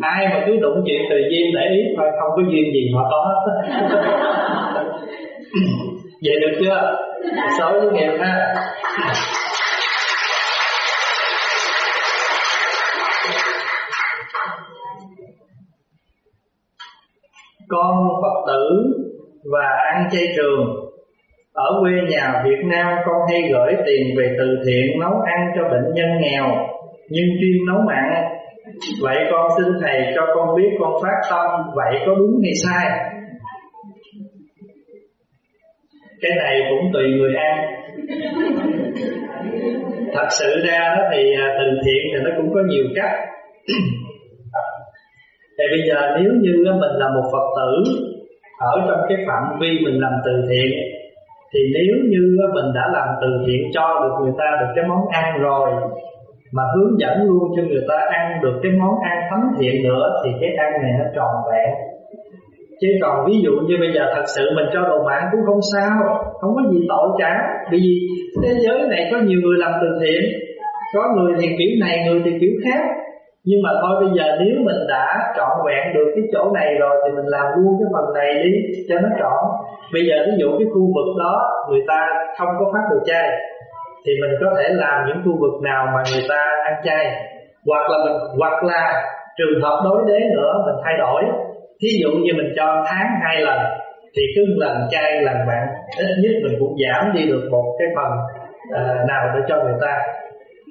Ai mà cứ đụng chuyện tùy duyên để ý thôi không có duyên gì mà có hết. Vậy được chưa? Xấu với nghiệp ha. Con Phật tử và ăn chay trường ở quê nhà Việt Nam, con hay gửi tiền về từ thiện nấu ăn cho bệnh nhân nghèo, nhưng chuyên nấu mặn. Vậy con xin thầy cho con biết con phát tâm, vậy có đúng hay sai? Cái này cũng tùy người ăn. Thật sự ra đó thì à, từ thiện thì nó cũng có nhiều cách. Thì bây giờ nếu như mình là một Phật tử, ở trong cái phạm vi mình làm từ thiện thì nếu như mình đã làm từ thiện cho được người ta được cái món ăn rồi, mà hướng dẫn luôn cho người ta ăn được cái món ăn thánh thiện nữa, thì cái ăn này nó tròn vẹn. Chứ còn ví dụ như bây giờ thật sự mình cho đồ mạng cũng không sao, không có gì tội cả. Vì thế giới này có nhiều người làm từ thiện, có người thì kiểu này, người thì kiểu khác nhưng mà thôi bây giờ nếu mình đã trọn vẹn được cái chỗ này rồi thì mình làm luôn cái phần này đi cho nó trọn. Bây giờ ví dụ cái khu vực đó người ta không có phát đồ chay thì mình có thể làm những khu vực nào mà người ta ăn chay. Hoặc là mình hoặc là trường hợp đối đế nữa mình thay đổi. Thí dụ như mình cho tháng hai lần thì cứ lần chay lần bạn ít nhất mình cũng giảm đi được một cái phần uh, nào để cho người ta.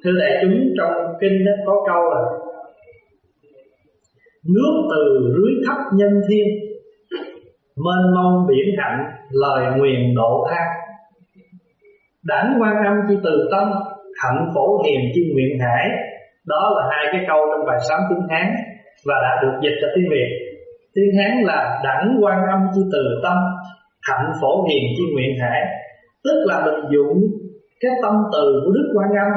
Thưa đại chúng trong kinh đó có câu là nước từ rưới khắp nhân thiên, mênh mông biển hạnh, lời nguyền độ tha đảnh quan âm chi từ tâm, hạnh phổ hiền chi nguyện hải. Đó là hai cái câu trong bài sám tiếng hán và đã được dịch ra tiếng việt. Tiếng hán là đảnh quan âm chi từ tâm, hạnh phổ hiền chi nguyện hải. Tức là mình dụng cái tâm từ của đức quan âm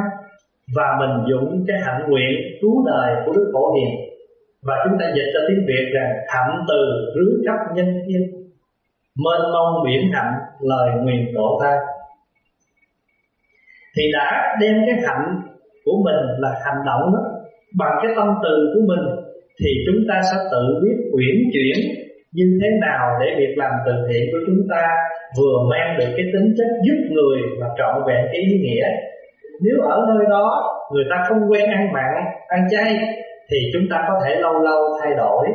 và mình dụng cái hạnh nguyện cứu đời của đức phổ hiền và chúng ta dịch ra tiếng việt rằng hạnh từ rưới khắp nhân thiên. Mênh mông biển hạnh, lời nguyện độ ta thì đã đem cái hạnh của mình là hành động đó bằng cái tâm từ của mình, thì chúng ta sẽ tự biết quyển chuyển như thế nào để việc làm từ thiện của chúng ta vừa mang được cái tính chất giúp người và trọn vẹn cái ý nghĩa. Nếu ở nơi đó, người ta không quen ăn mặn, ăn chay thì chúng ta có thể lâu lâu thay đổi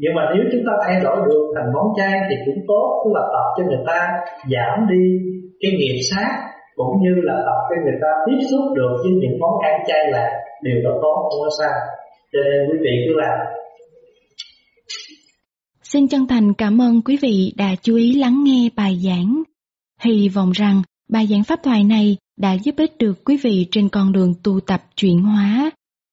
nhưng mà nếu chúng ta thay đổi được thành món chay thì cũng tốt, tức là tập cho người ta giảm đi cái nghiệp sát, cũng như là tập cho người ta tiếp xúc được với những món ăn chay là điều đó tốt, không có sao cho nên quý vị cứ làm Xin chân thành cảm ơn quý vị đã chú ý lắng nghe bài giảng. Hy vọng rằng bài giảng pháp thoại này đã giúp ích được quý vị trên con đường tu tập chuyển hóa.